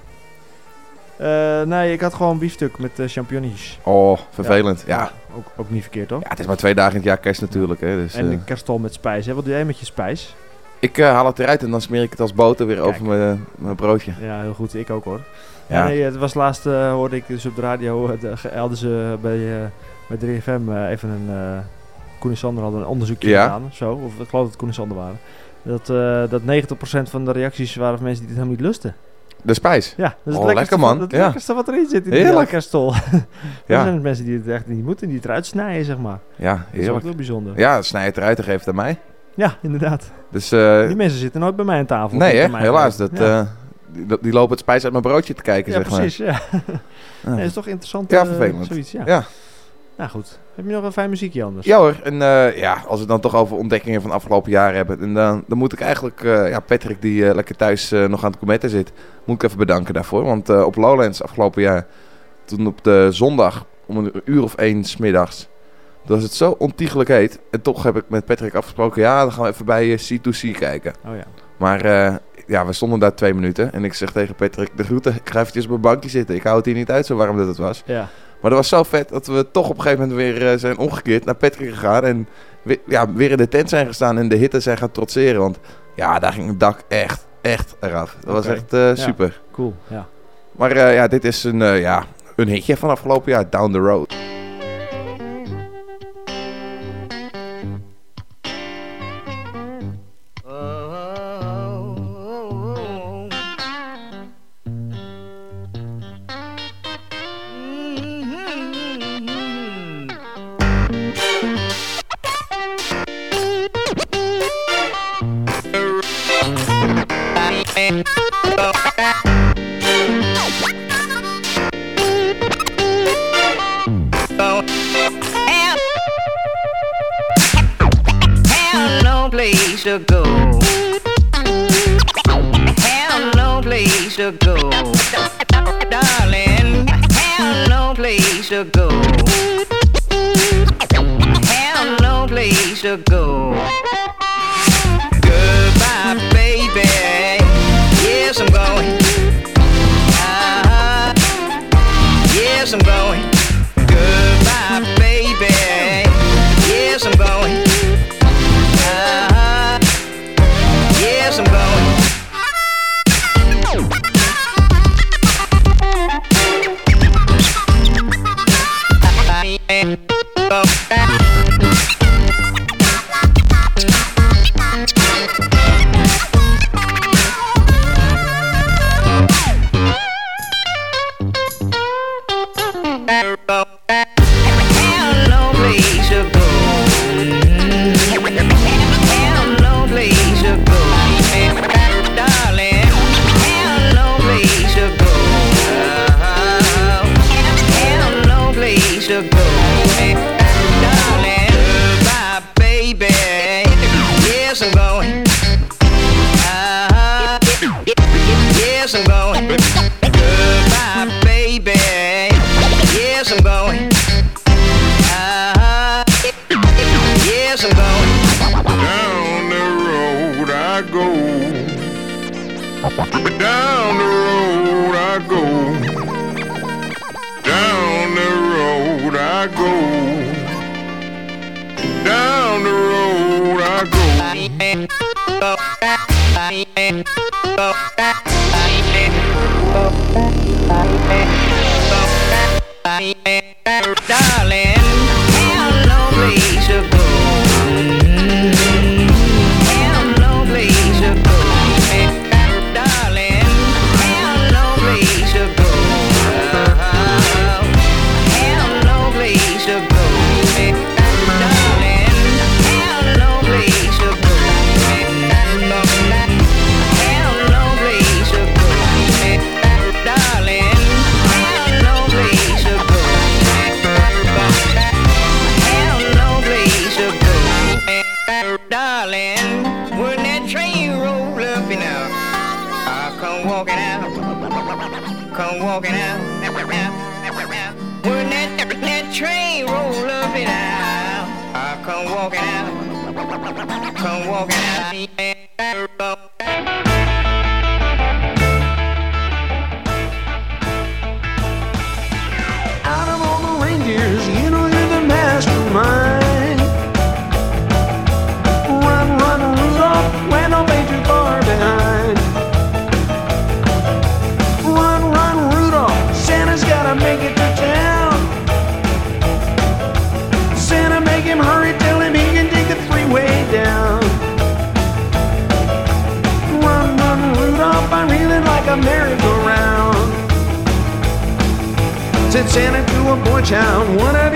Eh, nee, ik had gewoon biefstuk met eh champignons. Oh, vervelend. Ja. Ook, ook niet verkeerd, toch? Ja, het is maar twee dagen in het jaar kerst natuurlijk. Hè, dus, en eh, een kerstol met spijs. Hè? Wat doe jij met je spijs? ik eh, haal het eruit en dan smeer ik het als boter weer over mijn, mijn broodje. Ja, heel goed. Ik ook hoor. Ja. Nee, het was laatst, eh, hoorde ik dus op de radio, eh, hadden ze bij, eh, bij 3FM eh, even een, eh Koen en Sander hadden een onderzoekje Ja. gedaan. of Zo, of ik geloof dat het Koen en Sander waren. Dat, eh dat 90% van de reacties waren van mensen die het helemaal niet lusten. De spijs? Ja, dat is oh, het lekker man. Het ja. lekkerste wat erin zit in die Heerlijk. Ja. Er zijn mensen die het echt niet moeten, die het eruit snijden, zeg maar. Ja, Dat is ook heerlijk. wel bijzonder. Ja, snij het eruit en geef het aan mij. Ja, inderdaad. Dus, eh, Die mensen zitten nooit bij mij aan tafel. nee, hè? helaas. geweest. Dat, Ja. eh, die, die lopen het spijs uit mijn broodje te kijken, Ja, zeg precies, maar. ja. Ja. Nee, dat is toch interessant. Ja, eh, vervelend. Zoiets, ja. Nou goed, heb je nog een fijn muziekje anders? Ja hoor, en eh, ja, als we het dan toch over ontdekkingen van afgelopen jaar hebben... En dan, dan moet ik eigenlijk eh, ja, Patrick, die eh, lekker thuis nog aan het cometten zit... moet ik even bedanken daarvoor. Want op Lowlands afgelopen jaar, toen op de zondag om een uur of één smiddags... Dat was het zo ontiegelijk heet. En toch heb ik met Patrick afgesproken... ja, dan gaan we even bij C2C kijken. Oh ja. Maar ja, we stonden daar twee minuten. En ik zeg tegen Patrick, de groeten, ik ga eventjes op mijn bankje zitten. Ik hou het hier niet uit, zo warm dat het was. Ja. Maar dat was zo vet dat we toch op een gegeven moment weer eh, zijn omgekeerd naar Patrick gegaan. En weer, ja, weer in de tent zijn gestaan en de hitte zijn gaan trotseren. Want ja, daar ging het dak echt, echt eraf. Dat was echt eh, super. Cool, ja. Maar eh, ja, dit is een, ja, een hitje van afgelopen jaar, Down the Road. place to go. Have no place to go. Darling, have no place to go. Have no place to go. Goodbye, baby. Yes, I'm going. Uh-huh. Yes, I'm going. Darling. Come walk town. One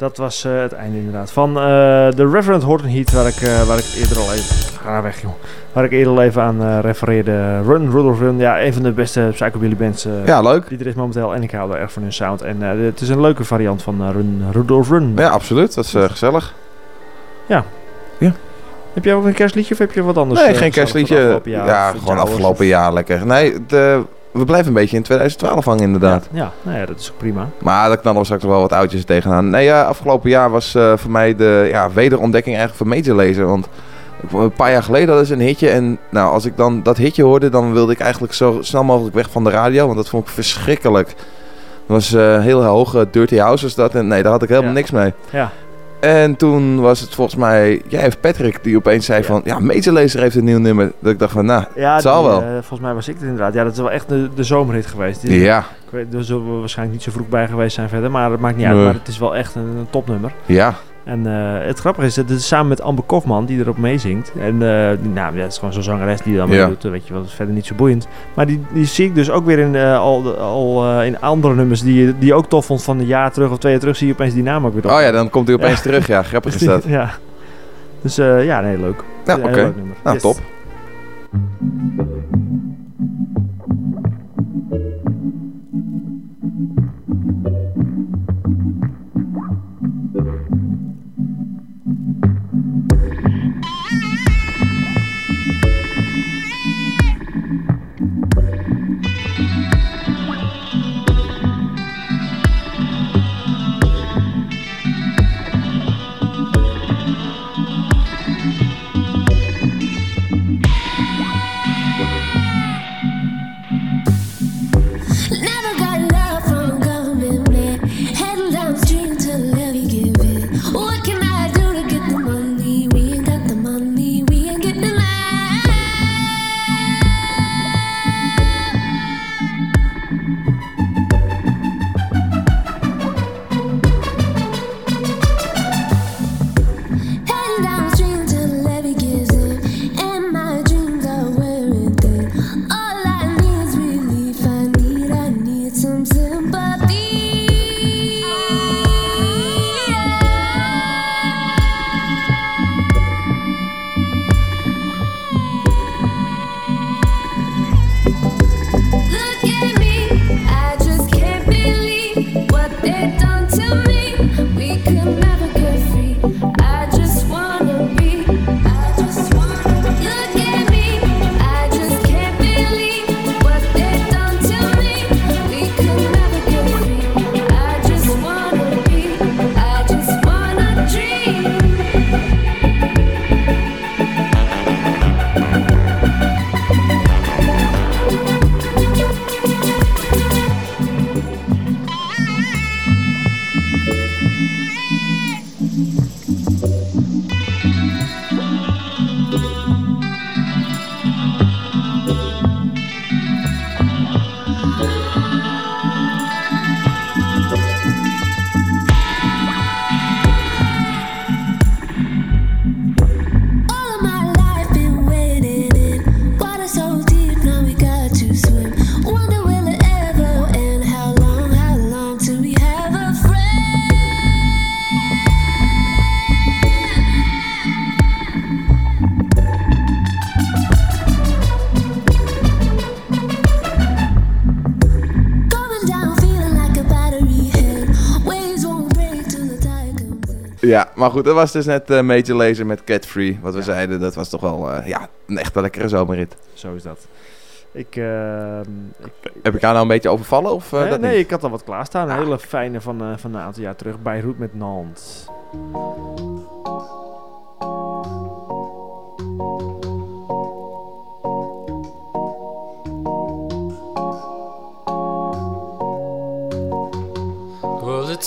Dat was eh, het einde inderdaad. Van eh, de Reverend Horton Heat, waar ik, eh, waar ik eerder al even... Ga nou weg, joh. Waar ik eerder al even aan refereerde. Run, Rudolph Run. Ja, een van de beste psychobilly bands Ja, leuk. die er is momenteel. En ik hou er erg van hun sound. En het is een leuke variant van Run, Rudolph Run. Ja, absoluut. Dat is gezellig. Ja. Ja. Heb jij ook een kerstliedje of heb je wat anders? Nee, geen kerstliedje. afgelopen jaar? Ja, gewoon afgelopen jaar lekker. Nee, de, we blijven een beetje in 2012 hangen inderdaad. Ja, nou ja, dat is ook prima. Maar daar knallen we straks wel wat oudjes tegenaan. Nee, ja, afgelopen jaar was eh, voor mij de ja, wederontdekking eigenlijk van Major Lazer. Want een paar jaar geleden hadden ze een hitje. En nou, als ik dan dat hitje hoorde, dan wilde ik eigenlijk zo snel mogelijk weg van de radio. Want dat vond ik verschrikkelijk. Dat was eh, heel hoog, eh, Dirty House was dat. En nee, daar had ik helemaal Ja. niks mee. Ja. En toen was het volgens mij jij of Patrick die opeens zei van... Ja, Major Lazer heeft een nieuw nummer. Dat ik dacht van, nou, Ja, het zal die, wel. eh, volgens mij was ik het inderdaad. Ja, dat is wel echt de, de zomerhit geweest. Die- Ja. Ik weet, daar zullen we waarschijnlijk niet zo vroeg bij geweest zijn verder. Maar dat maakt niet uit. Maar het is wel echt een, een topnummer. Ja. En eh, het grappige is, dat het is samen met Amber Kofman die erop meezingt. En eh, die- nou, ja, het is gewoon zo'n zangeres die dan Ja. meedoet. Weet je wel, dat is verder niet zo boeiend. Maar die, die zie ik dus ook weer in, eh, al, al eh, in andere nummers die, je- die je ook tof vond van een jaar terug of twee jaar terug. Zie je opeens die naam ook weer op. Oh ja, dan komt hij opeens terug. Ja, grappig is dat. ja. Dus eh, ja, nee, leuk. Ja, oké. Nou, Yes. top. Maar goed, dat was dus net eh Major Lazer met Cat Free. Wat we zeiden, dat was toch wel eh, ja, een echt lekkere zomerrit. Zo is dat. Ik, ehm, ik, Heb ik jou nou een beetje overvallen? Of, eh, nee, dat nee, niet? ik had al wat klaarstaan. Een hele fijne van, eh, van een aantal jaar terug. Beirut met Nantes.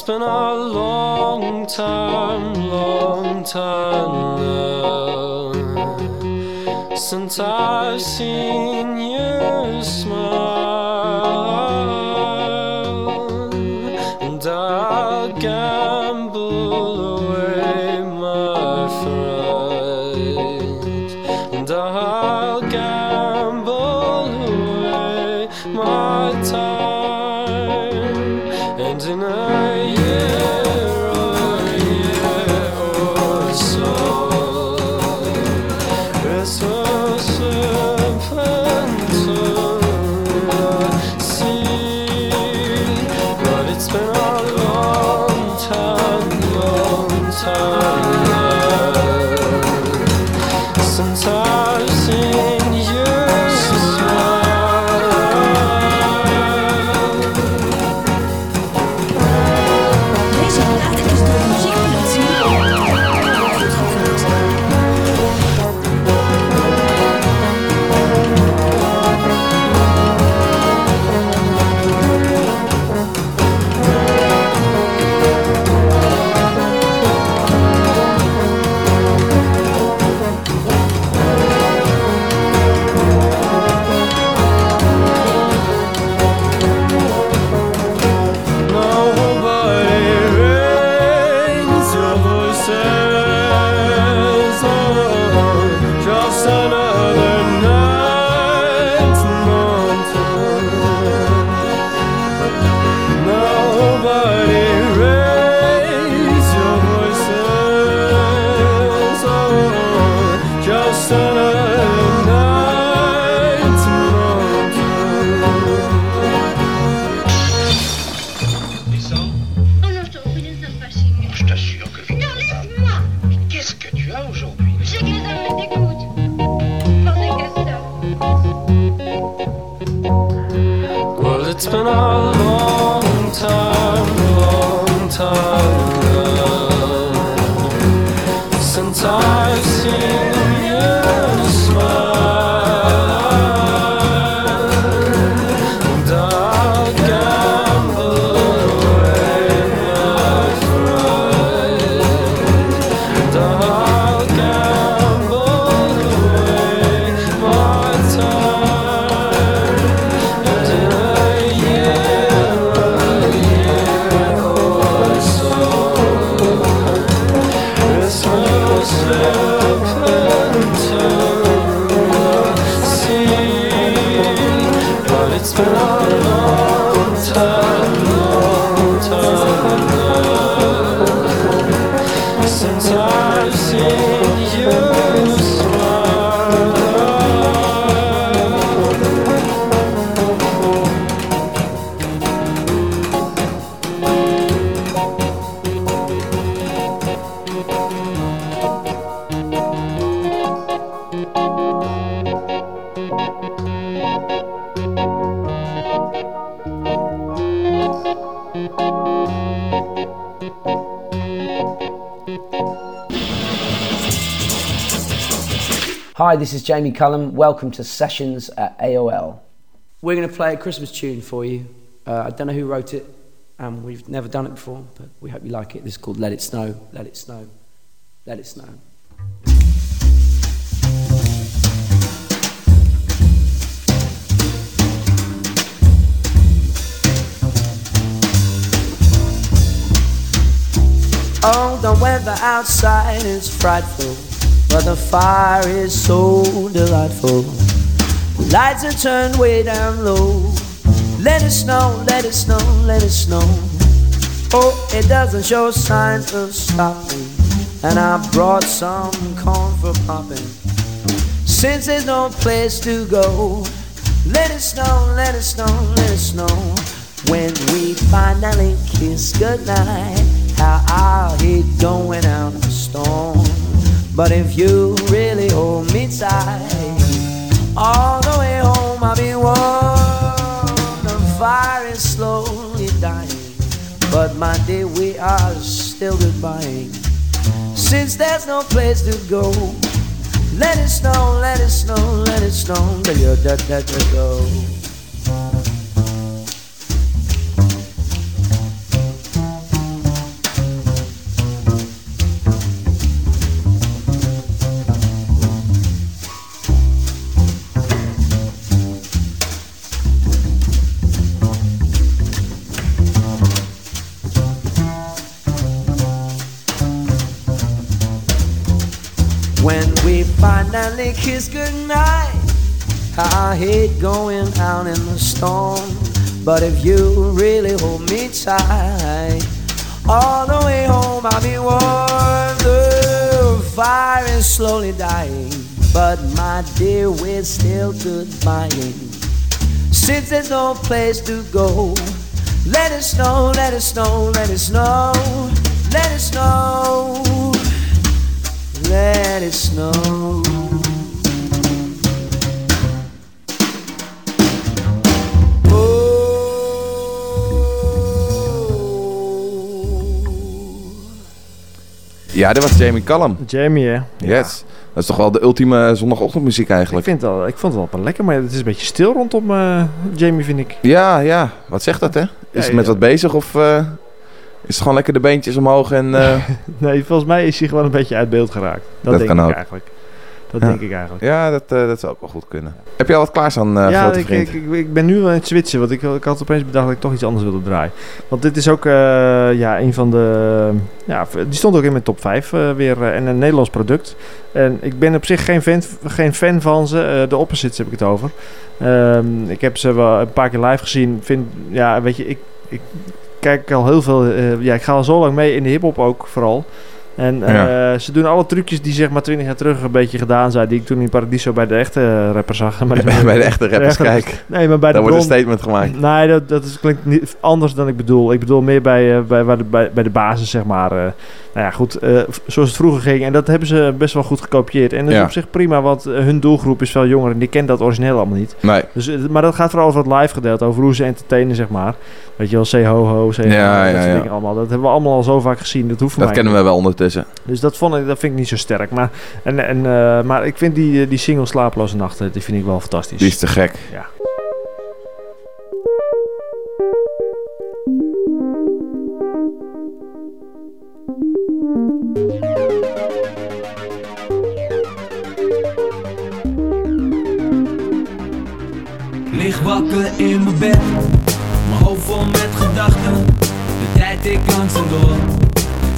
Been a long time, long time now. Since I've seen you smile, Hi, this is Jamie Cullum. Welcome to Sessions at AOL. We're going to play a Christmas tune for you. Uh, I don't know who wrote it, and we've never done it before, but we hope you like it. This is called Let It Snow, Let It Snow, Let It Snow. Oh, the weather outside is frightful, but the fire is so delightful. The lights are turned way down low. Let it snow, let it snow, let it snow. Oh, it doesn't show signs of stopping. And I brought some corn for popping. Since there's no place to go, let it snow, let it snow, let it snow. When we finally kiss goodnight, how I hate going out in the storm. But if you really hold me tight, all the way home I'll be warm. The fire is slowly dying, but my dear, we are still goodbye. Since there's no place to go, let it snow, let it snow, let it snow, till you da da da go. Finally kiss goodnight, I hate going out in the storm. But if you really hold me tight, all the way home I'll be warm. The fire is slowly dying, but my dear, we're still goodbying. Since there's no place to go, let it snow, let it snow, let it snow, let it snow let it snow. Ja, dit was Jamie Callum. Jamie, hè? Yes. Dat is toch wel de ultieme zondagochtendmuziek Ik, eigenlijk. vind het wel, ik vond het wel lekker, maar het is een beetje stil rondom eh, Jamie, vind ik. Ja, ja. Wat zegt dat, hè? Is Ja, hij met ja. wat bezig of eh, is het gewoon lekker de beentjes omhoog en... eh, Nee, volgens mij is hij gewoon een beetje uit beeld geraakt. Dat, Dat denk kan ik ook. eigenlijk. Dat Ja. denk ik eigenlijk. Ja, dat, eh, dat zou ook wel goed kunnen. Heb je al wat klaarstaan, eh ja, grote ik, vriend? ik, ik, ik ben nu wel aan het switchen, want ik, ik had opeens bedacht dat ik toch iets anders wilde draaien. Want dit is ook eh, ja, een van de... Ja, die stond ook in mijn top 5 eh, weer en een Nederlands product. En ik ben op zich geen fan, geen fan van ze. de Opposites heb ik het over. Ehm, ik heb ze wel een paar keer live gezien. Vind, ja, weet je, ik, ik kijk al heel veel... eh, ja, ik ga al zo lang mee in de hiphop ook vooral. En eh, ze doen alle trucjes die zeg maar 20 jaar terug een beetje gedaan zijn. Die ik toen in Paradiso bij de echte eh, rappers zag. Maar Bij- bij de echte rappers, kijk. Nee, maar bij Daar de wordt een statement gemaakt. Nee, dat, dat is, klinkt niet anders dan ik bedoel. Ik bedoel meer bij, eh, bij, bij, de, bij, bij de basis, zeg maar. eh. nou ja, goed, zoals het vroeger ging. En dat hebben ze best wel goed gekopieerd. En dat is Ja. op zich prima, want hun doelgroep is veel jonger en die kent dat origineel allemaal niet. Nee. Dus, maar dat gaat vooral over het live gedeelte, over hoe ze entertainen, zeg maar. Weet je wel, say ho ho, say Ja, ho, dat soort ja. dingen allemaal. Dat hebben we allemaal al zo vaak gezien, dat hoeft voor Dat mij kennen we wel ondertussen. Dus dat, vond ik, dat vind ik niet zo sterk. Maar, en, en, eh, maar ik vind die, die single Slapeloze Nachten, die vind ik wel fantastisch. Die is te gek. Ja. Lig wakker in mijn bed, mijn hoofd vol met gedachten. De tijd ik langzaam door,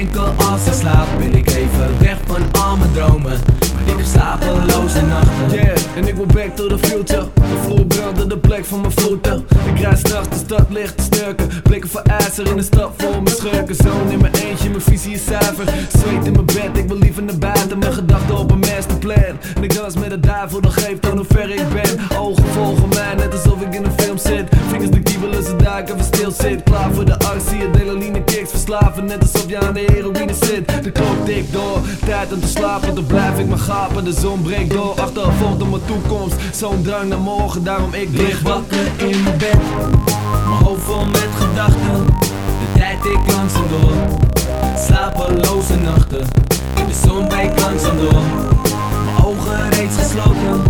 Bedenken als ik slaap, ben ik even weg van al mijn dromen. Ik heb slapeloze nachten. Yeah, en ik wil back to the future. De vloer de plek van mijn voeten. Ik rijd straks de stad licht te. Blikken voor ijzer in de stad vol met schurken. Zoon in mijn eentje, mijn visie is zuiver. Zweet in mijn bed, ik wil liever naar buiten. Mijn gedachten op een masterplan. En ik dans met de duivel, dat geeft aan hoe ver ik ben. Ogen volgen mij, net alsof ik in een film zit. Vingers de kiebelen, ze ik even stil zit. Klaar voor de actie, adrenaline kicks verslaven. Net alsof je aan de heroïne zit. De klok dik door, tijd om te slapen. Dan blijf ik maar gapen, de zon breekt door. Achtervolgd op mijn toekomst, zo'n drang naar morgen. Daarom ik lig wakker in mijn bed. Mijn hoofd vol met gedachten. De tijd ik langzaam door. Slapeloze nachten. De zon breekt langzaam door. Mijn ogen reeds gesloten.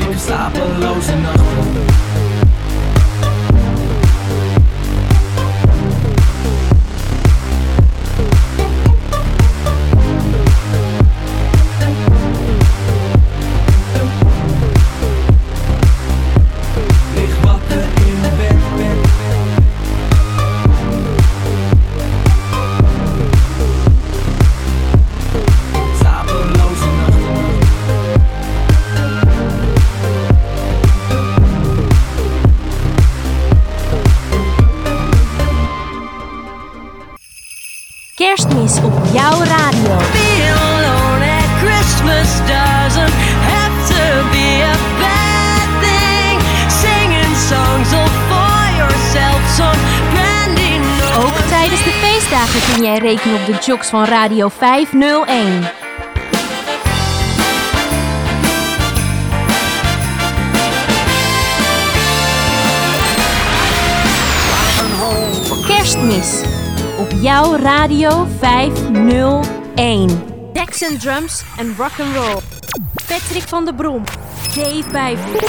you can stop or losing. de jocks van Radio 501. Kerstmis op jouw Radio 501. Decks and drums en Roll Patrick van der Brom. Dave Bijvel.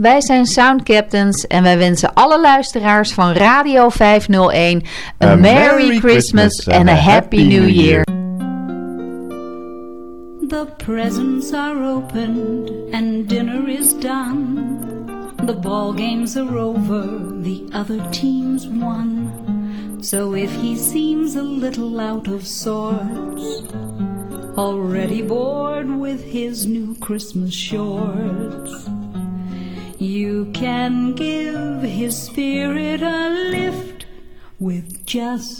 Wij zijn Sound Captains en wij wensen alle luisteraars van Radio 501 een A Merry, Merry Christmas Christmas en a Happy New Year. The presents are opened and dinner is done. The ball games are over, the other team's won. So if he seems a little out of sorts, already bored with his new Christmas shorts, can give his spirit a lift with just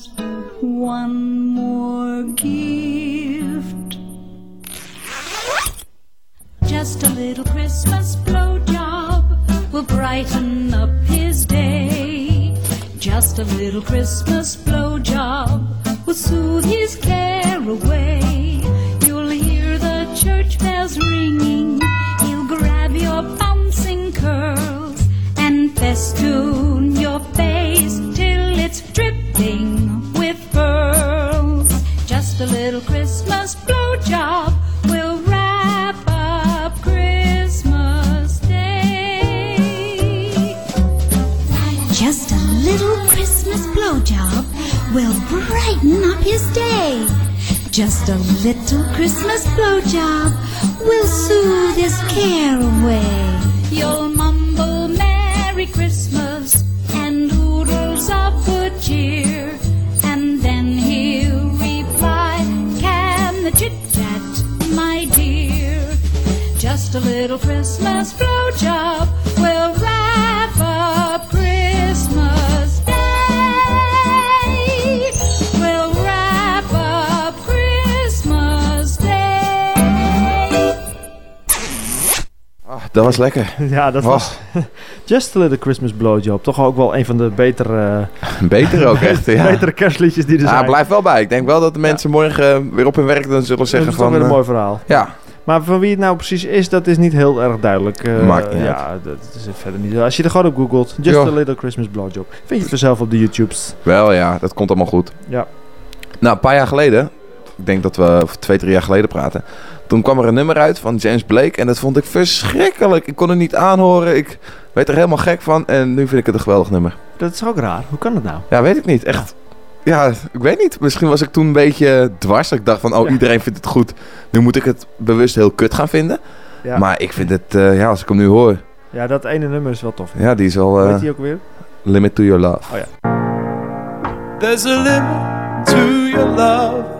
dat was lekker. Ja, dat Oh. was Just a Little Christmas Blowjob. Toch ook wel een van de betere... Beter ook echt, ja. betere kerstliedjes die er Ja, zijn. blijf wel bij. Ik denk wel dat de mensen morgen weer op hun werk dan zullen Dat zeggen is toch van... weer een eh, mooi verhaal. Ja. Maar van wie het nou precies is, dat is niet heel erg duidelijk. Eh, Maakt niet Ja, dat is verder niet. Als je er gewoon op googelt, Just Ja. a Little Christmas Blowjob, vind je het vanzelf op de YouTubes. Wel ja, dat komt allemaal goed. Ja. Nou, een paar jaar geleden, ik denk dat we twee, drie jaar geleden praten. Toen kwam er een nummer uit van James Blake en dat vond ik verschrikkelijk. Ik kon het niet aanhoren, ik werd er helemaal gek van en nu vind ik het een geweldig nummer. Dat is ook raar. Hoe kan dat nou? Ja, weet ik niet. Echt. Ja, ik weet niet. Misschien was ik toen een beetje dwars. Ik dacht van, oh, Ja. iedereen vindt het goed. Nu moet ik het bewust heel kut gaan vinden. Ja. Maar ik vind het, eh, ja, als ik hem nu hoor, Ja, dat ene nummer is wel tof. ja, die is al Hoe eh, die ook weer? Limit to Your Love. Oh ja. There's a limit to your love.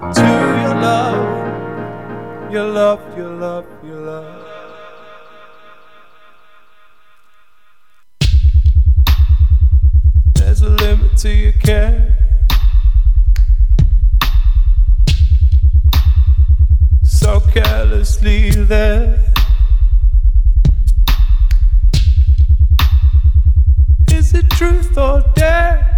to your love, your love, your love, your love. There's a limit to your care. So carelessly there. Is it truth or dare?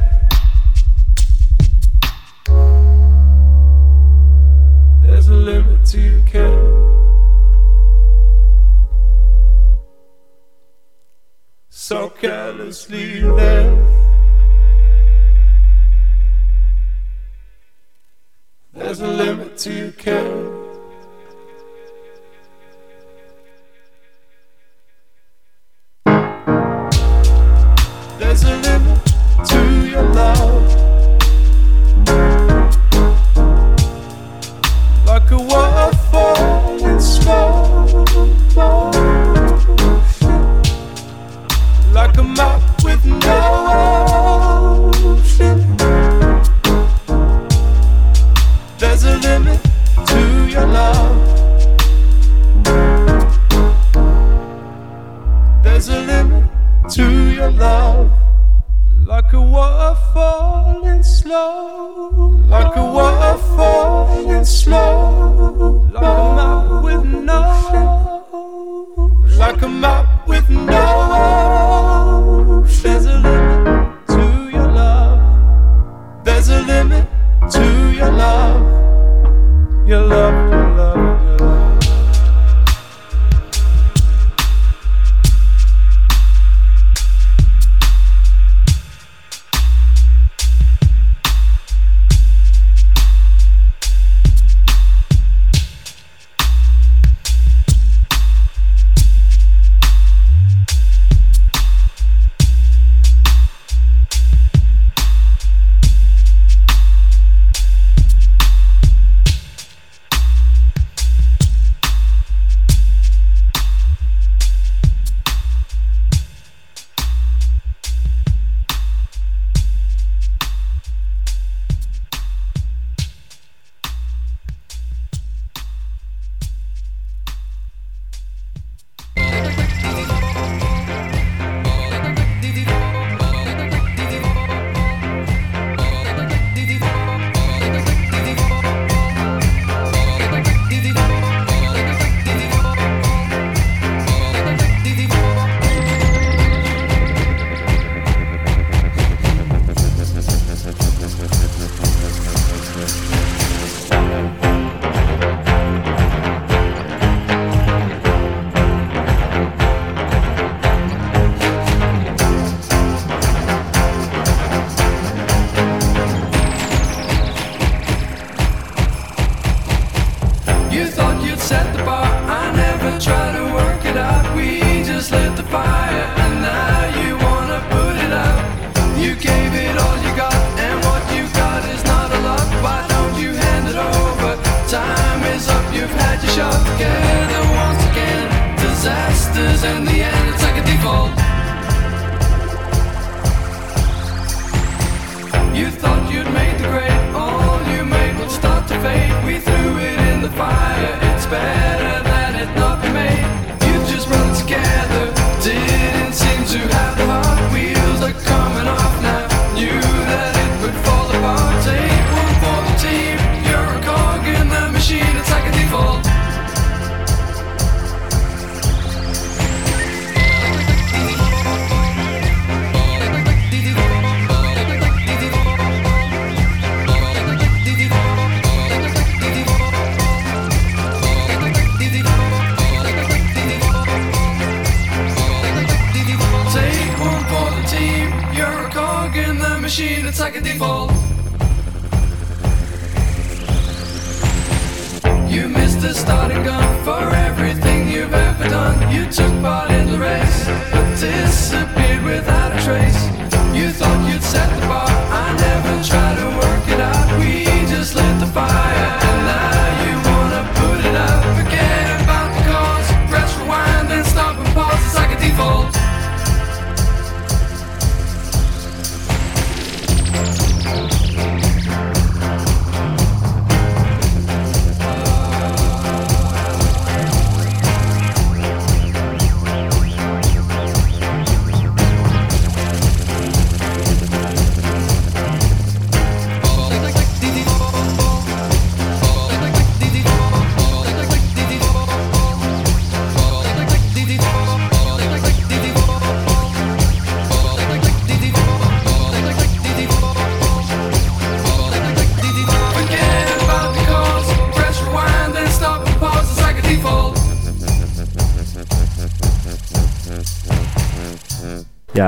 to care. So carelessly there. There's a limit to care. There's a limit to your love.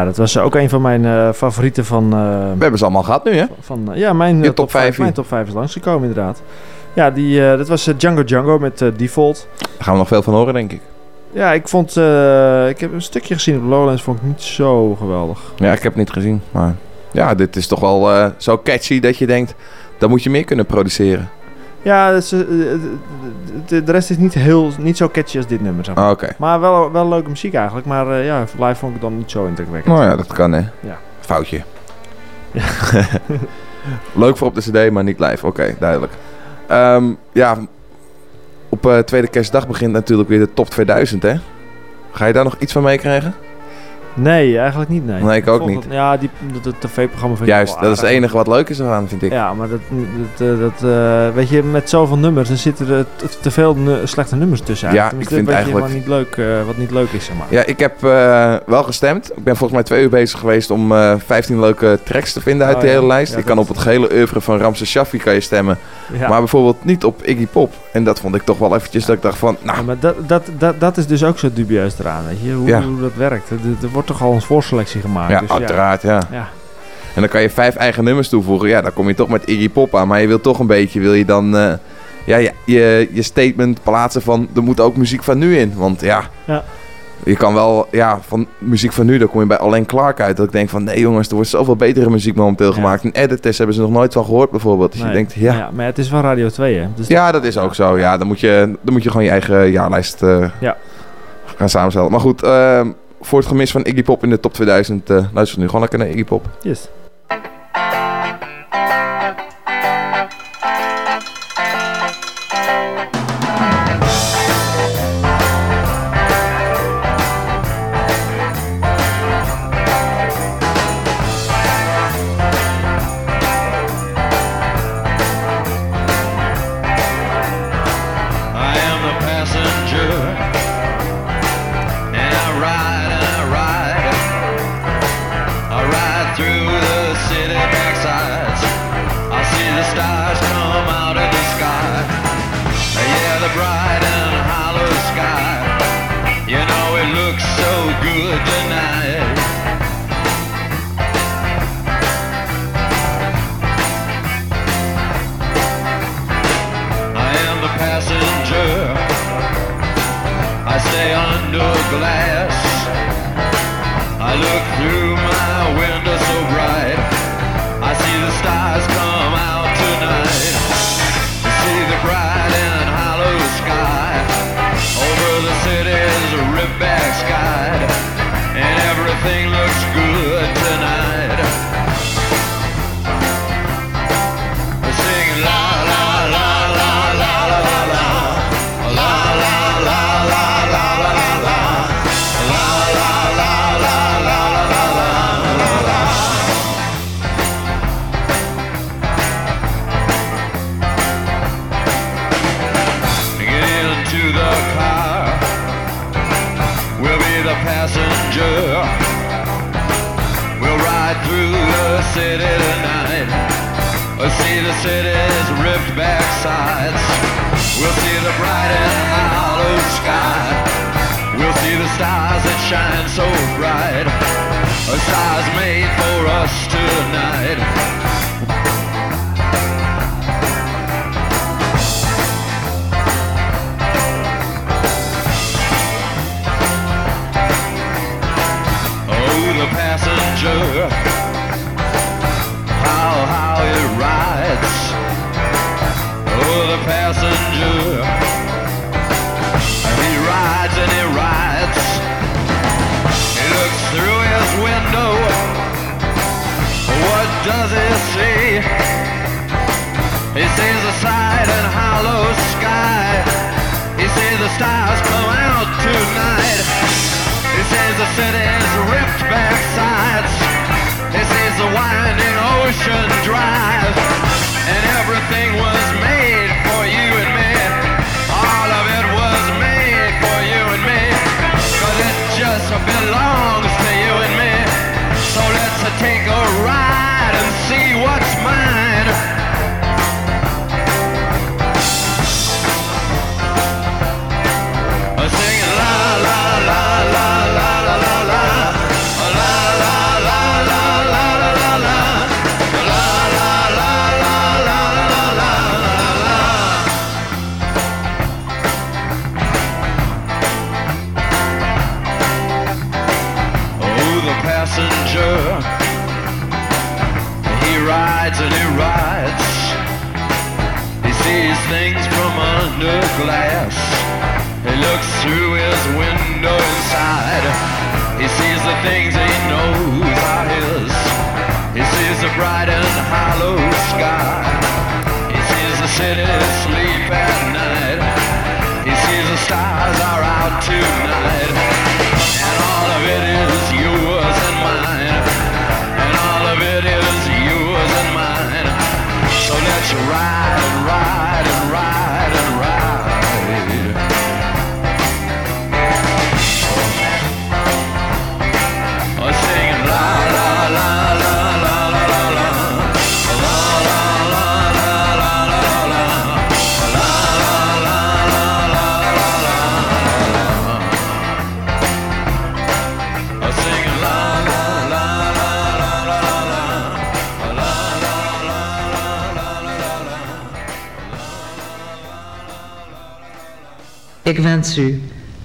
Ja, dat was ook een van mijn eh, favorieten van... eh, We hebben ze allemaal gehad nu, hè? Van, eh, ja, mijn, top top 5 vijf Mijn top 5 is langsgekomen, inderdaad. Ja, die, dat was Django Django met Default. Daar gaan we nog veel van horen, denk ik. Ja, ik vond... ik heb een stukje gezien op Lowlands, vond ik niet zo geweldig. Ja, ik heb het niet gezien. Maar ja, dit is toch wel zo catchy dat je denkt... dan moet je meer kunnen produceren. Ja, is, eh, eh, de, de rest is niet, heel, niet zo catchy als dit nummer, zeg maar. Ah. Maar wel, wel leuke muziek eigenlijk. Maar eh, ja, live vond ik het dan niet zo indrukwekkend. Nou ja, dat kan, hè? Ja. Foutje. Leuk voor op de cd, maar niet live. Oké, duidelijk. Ehm, ja, op eh, tweede kerstdag begint natuurlijk weer de top 2000, hè? Ga je daar nog iets van meekrijgen? Nee, eigenlijk niet, nee. Nee, ik ook niet. ja, die, dat, tv-programma vind ik Juist, dat is het enige wat leuk is eraan, vind ik. Ja, maar dat, dat, eh, dat eh, weet je, met zoveel nummers, dan zitten er te, veel slechte nummers tussen. Ja, ik vind Tenminste, weet eigenlijk- wat, niet leuk, eh, wat niet leuk is, zeg maar. Ja, ik heb wel gestemd. Ik ben volgens mij twee uur bezig geweest om eh 15 leuke tracks te vinden uit Oh, de hele ja. lijst. Ja, je kan op het gehele oeuvre van Ramses Shaffi kan je stemmen. Ja. Maar bijvoorbeeld niet op Iggy Pop. En dat vond ik toch wel eventjes dat ik dacht van... Nou, Ja, maar dat, dat, dat, dat is dus ook zo dubieus eraan, weet je, hoe, dat werkt. Er, er wordt toch al een voorselectie gemaakt. ja, dus uiteraard, ja. Ja. En dan kan je vijf eigen nummers toevoegen. Ja, dan kom je toch met Iggy Pop aan. Maar je wil toch een beetje, wil je dan... eh, ja, je, je, je statement plaatsen van... Er moet ook muziek van nu in. Want ja... Ja. Je kan wel, ja, van muziek van nu, dan kom je bij Alain Clark uit. Dat ik denk van, nee jongens, er wordt zoveel betere muziek momenteel gemaakt. En editors hebben ze nog nooit van gehoord bijvoorbeeld. Dus Nee. je denkt, ja. maar het is van Radio 2, hè. Dus Ja, dat is ook zo. Ja, dan moet je, dan moet je gewoon je eigen jaarlijst eh, Ja. gaan samenstellen. Maar goed, ehm, voor het gemis van Iggy Pop in de top 2000, eh luister nu gewoon lekker naar Iggy Pop. Yes.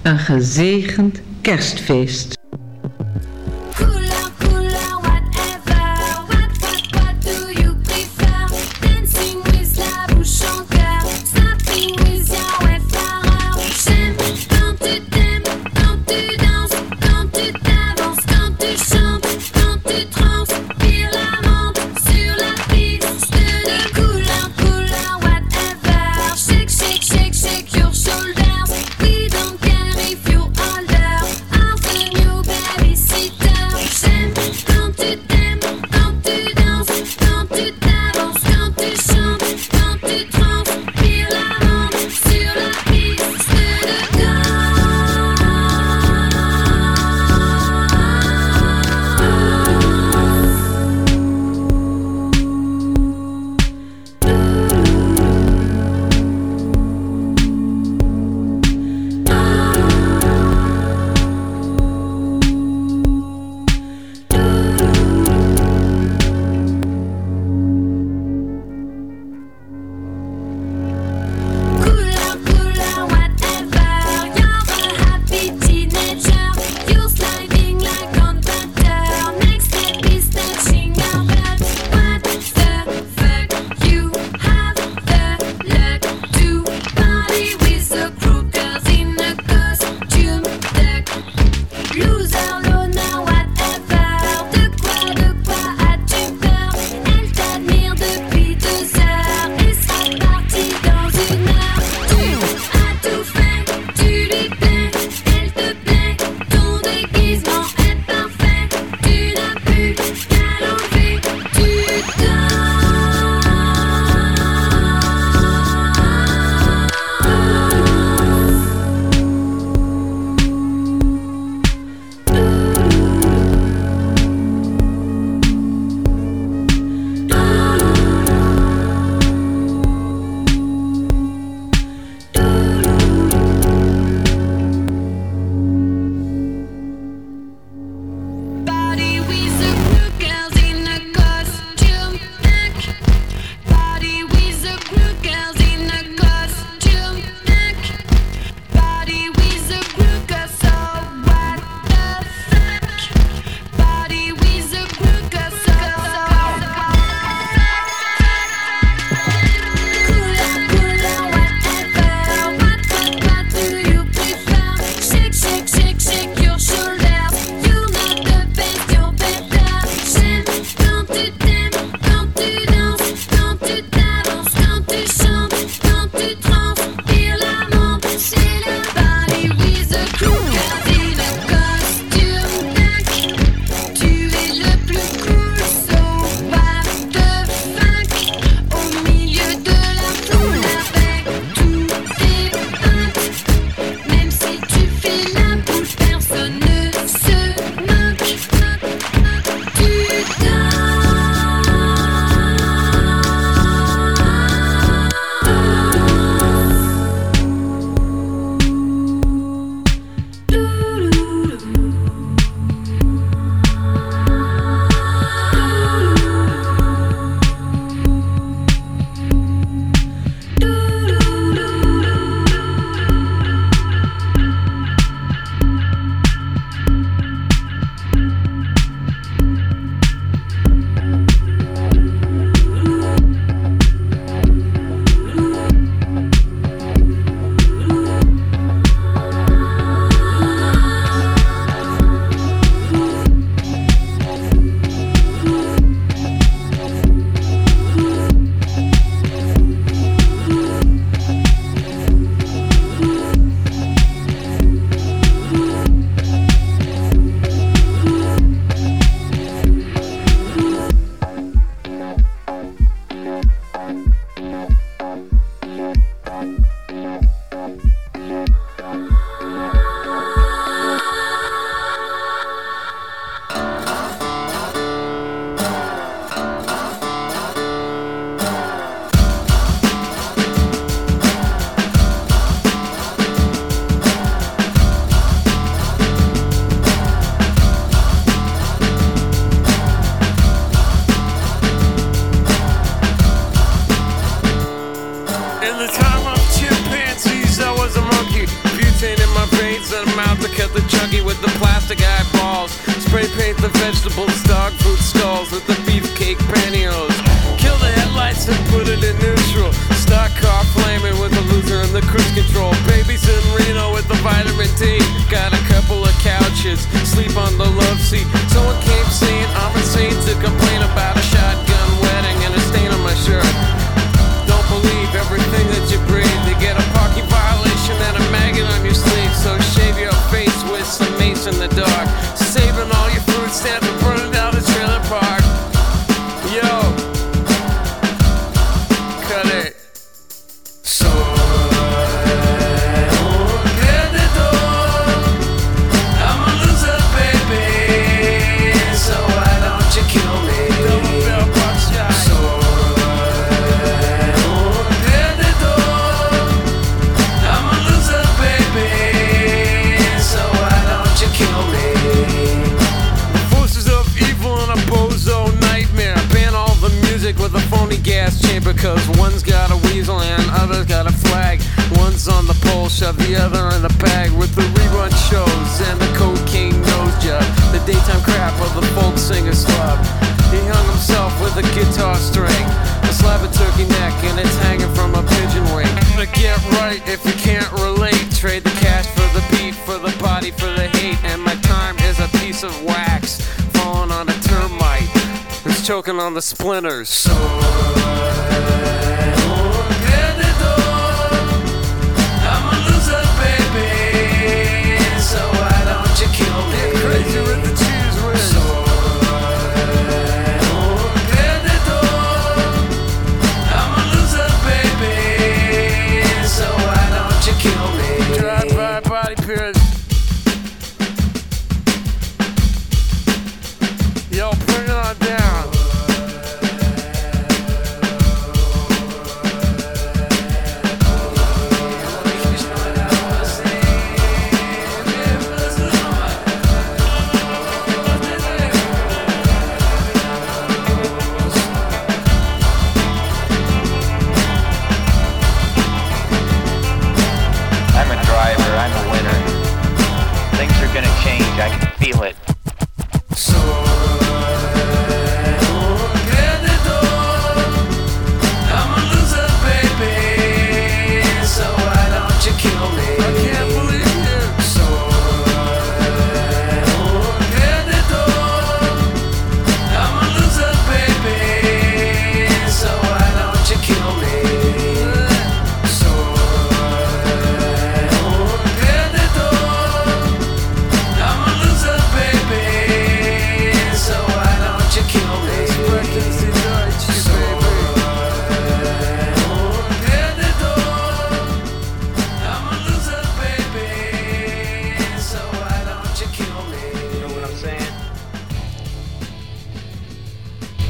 Een gezegend kerstfeest.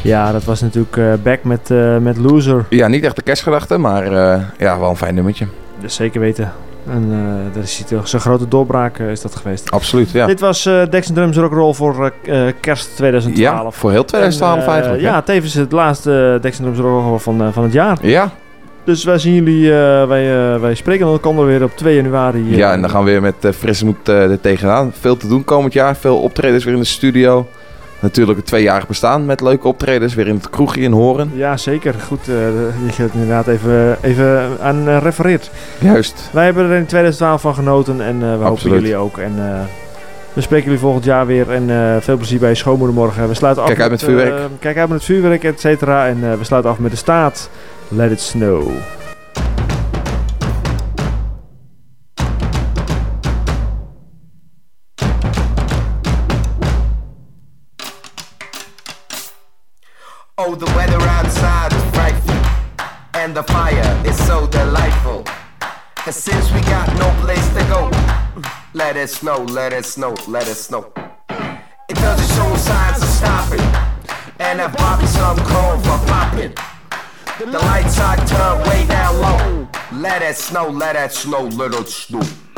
Ja, dat was natuurlijk eh, Back met, eh, met Loser. Ja, niet echt de kerstgedachte, maar eh, ja, wel een fijn nummertje. Dus zeker weten. En dat is zo'n grote doorbraak is dat geweest. Absoluut, ja. Dit was Dex Drums Rock'n'Roll voor kerst 2012. Ja, voor heel 2012 En, eigenlijk? Ja, tevens het laatste Dex Drums Rock'n'Roll van, van het jaar. Ja. Dus wij zien jullie, eh, wij, wij spreken elkaar weer op 2 januari. Ja, en dan gaan we weer met uh, frisse moed er tegenaan. Veel te doen komend jaar. Veel optredens weer in de studio. Natuurlijk het tweejarig bestaan met leuke optredens. Weer in het kroegje in Horen. Ja, zeker. Goed dat je het inderdaad even, even aan eh, refereert. Juist. Wij hebben er in 2012 van genoten en eh, we hopen jullie ook. En we spreken jullie volgend jaar weer. En veel plezier bij Schoonmoedermorgen. We sluiten af Kijk uit met eh, vuurwerk. kijk uit met het vuurwerk, et cetera. En we sluiten af met de staat. Let it snow. Oh, the weather outside is frightful, and the fire is so delightful. And since we got no place to go, let it snow, let it snow, let it snow. It doesn't show signs of stopping, and that Bobby some cold for popping. The lights are turned way down low. Let it snow, let it snow, little it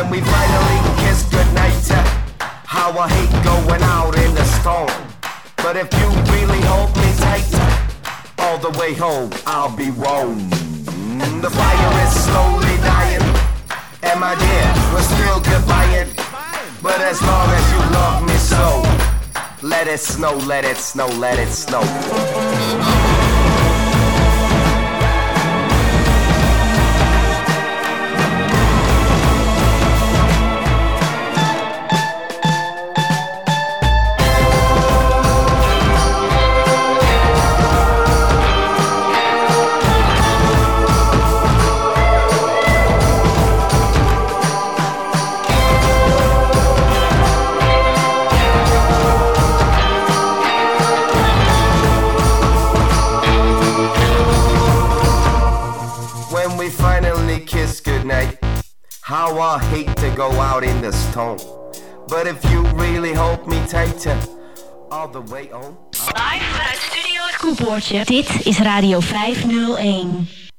When we finally kiss goodnight, uh, how I hate going out in the storm. But if you really hold me tight, all the way home, I'll be warm. The fire is slowly dying, and my dear, we're still goodbye. But as long as you love me so, let it snow, let it snow, let it snow. How I hate to go out in the storm. But if you really hope me tighter, all the way home. Live vanuit Studio Koepoortje. Dit is Radio 501.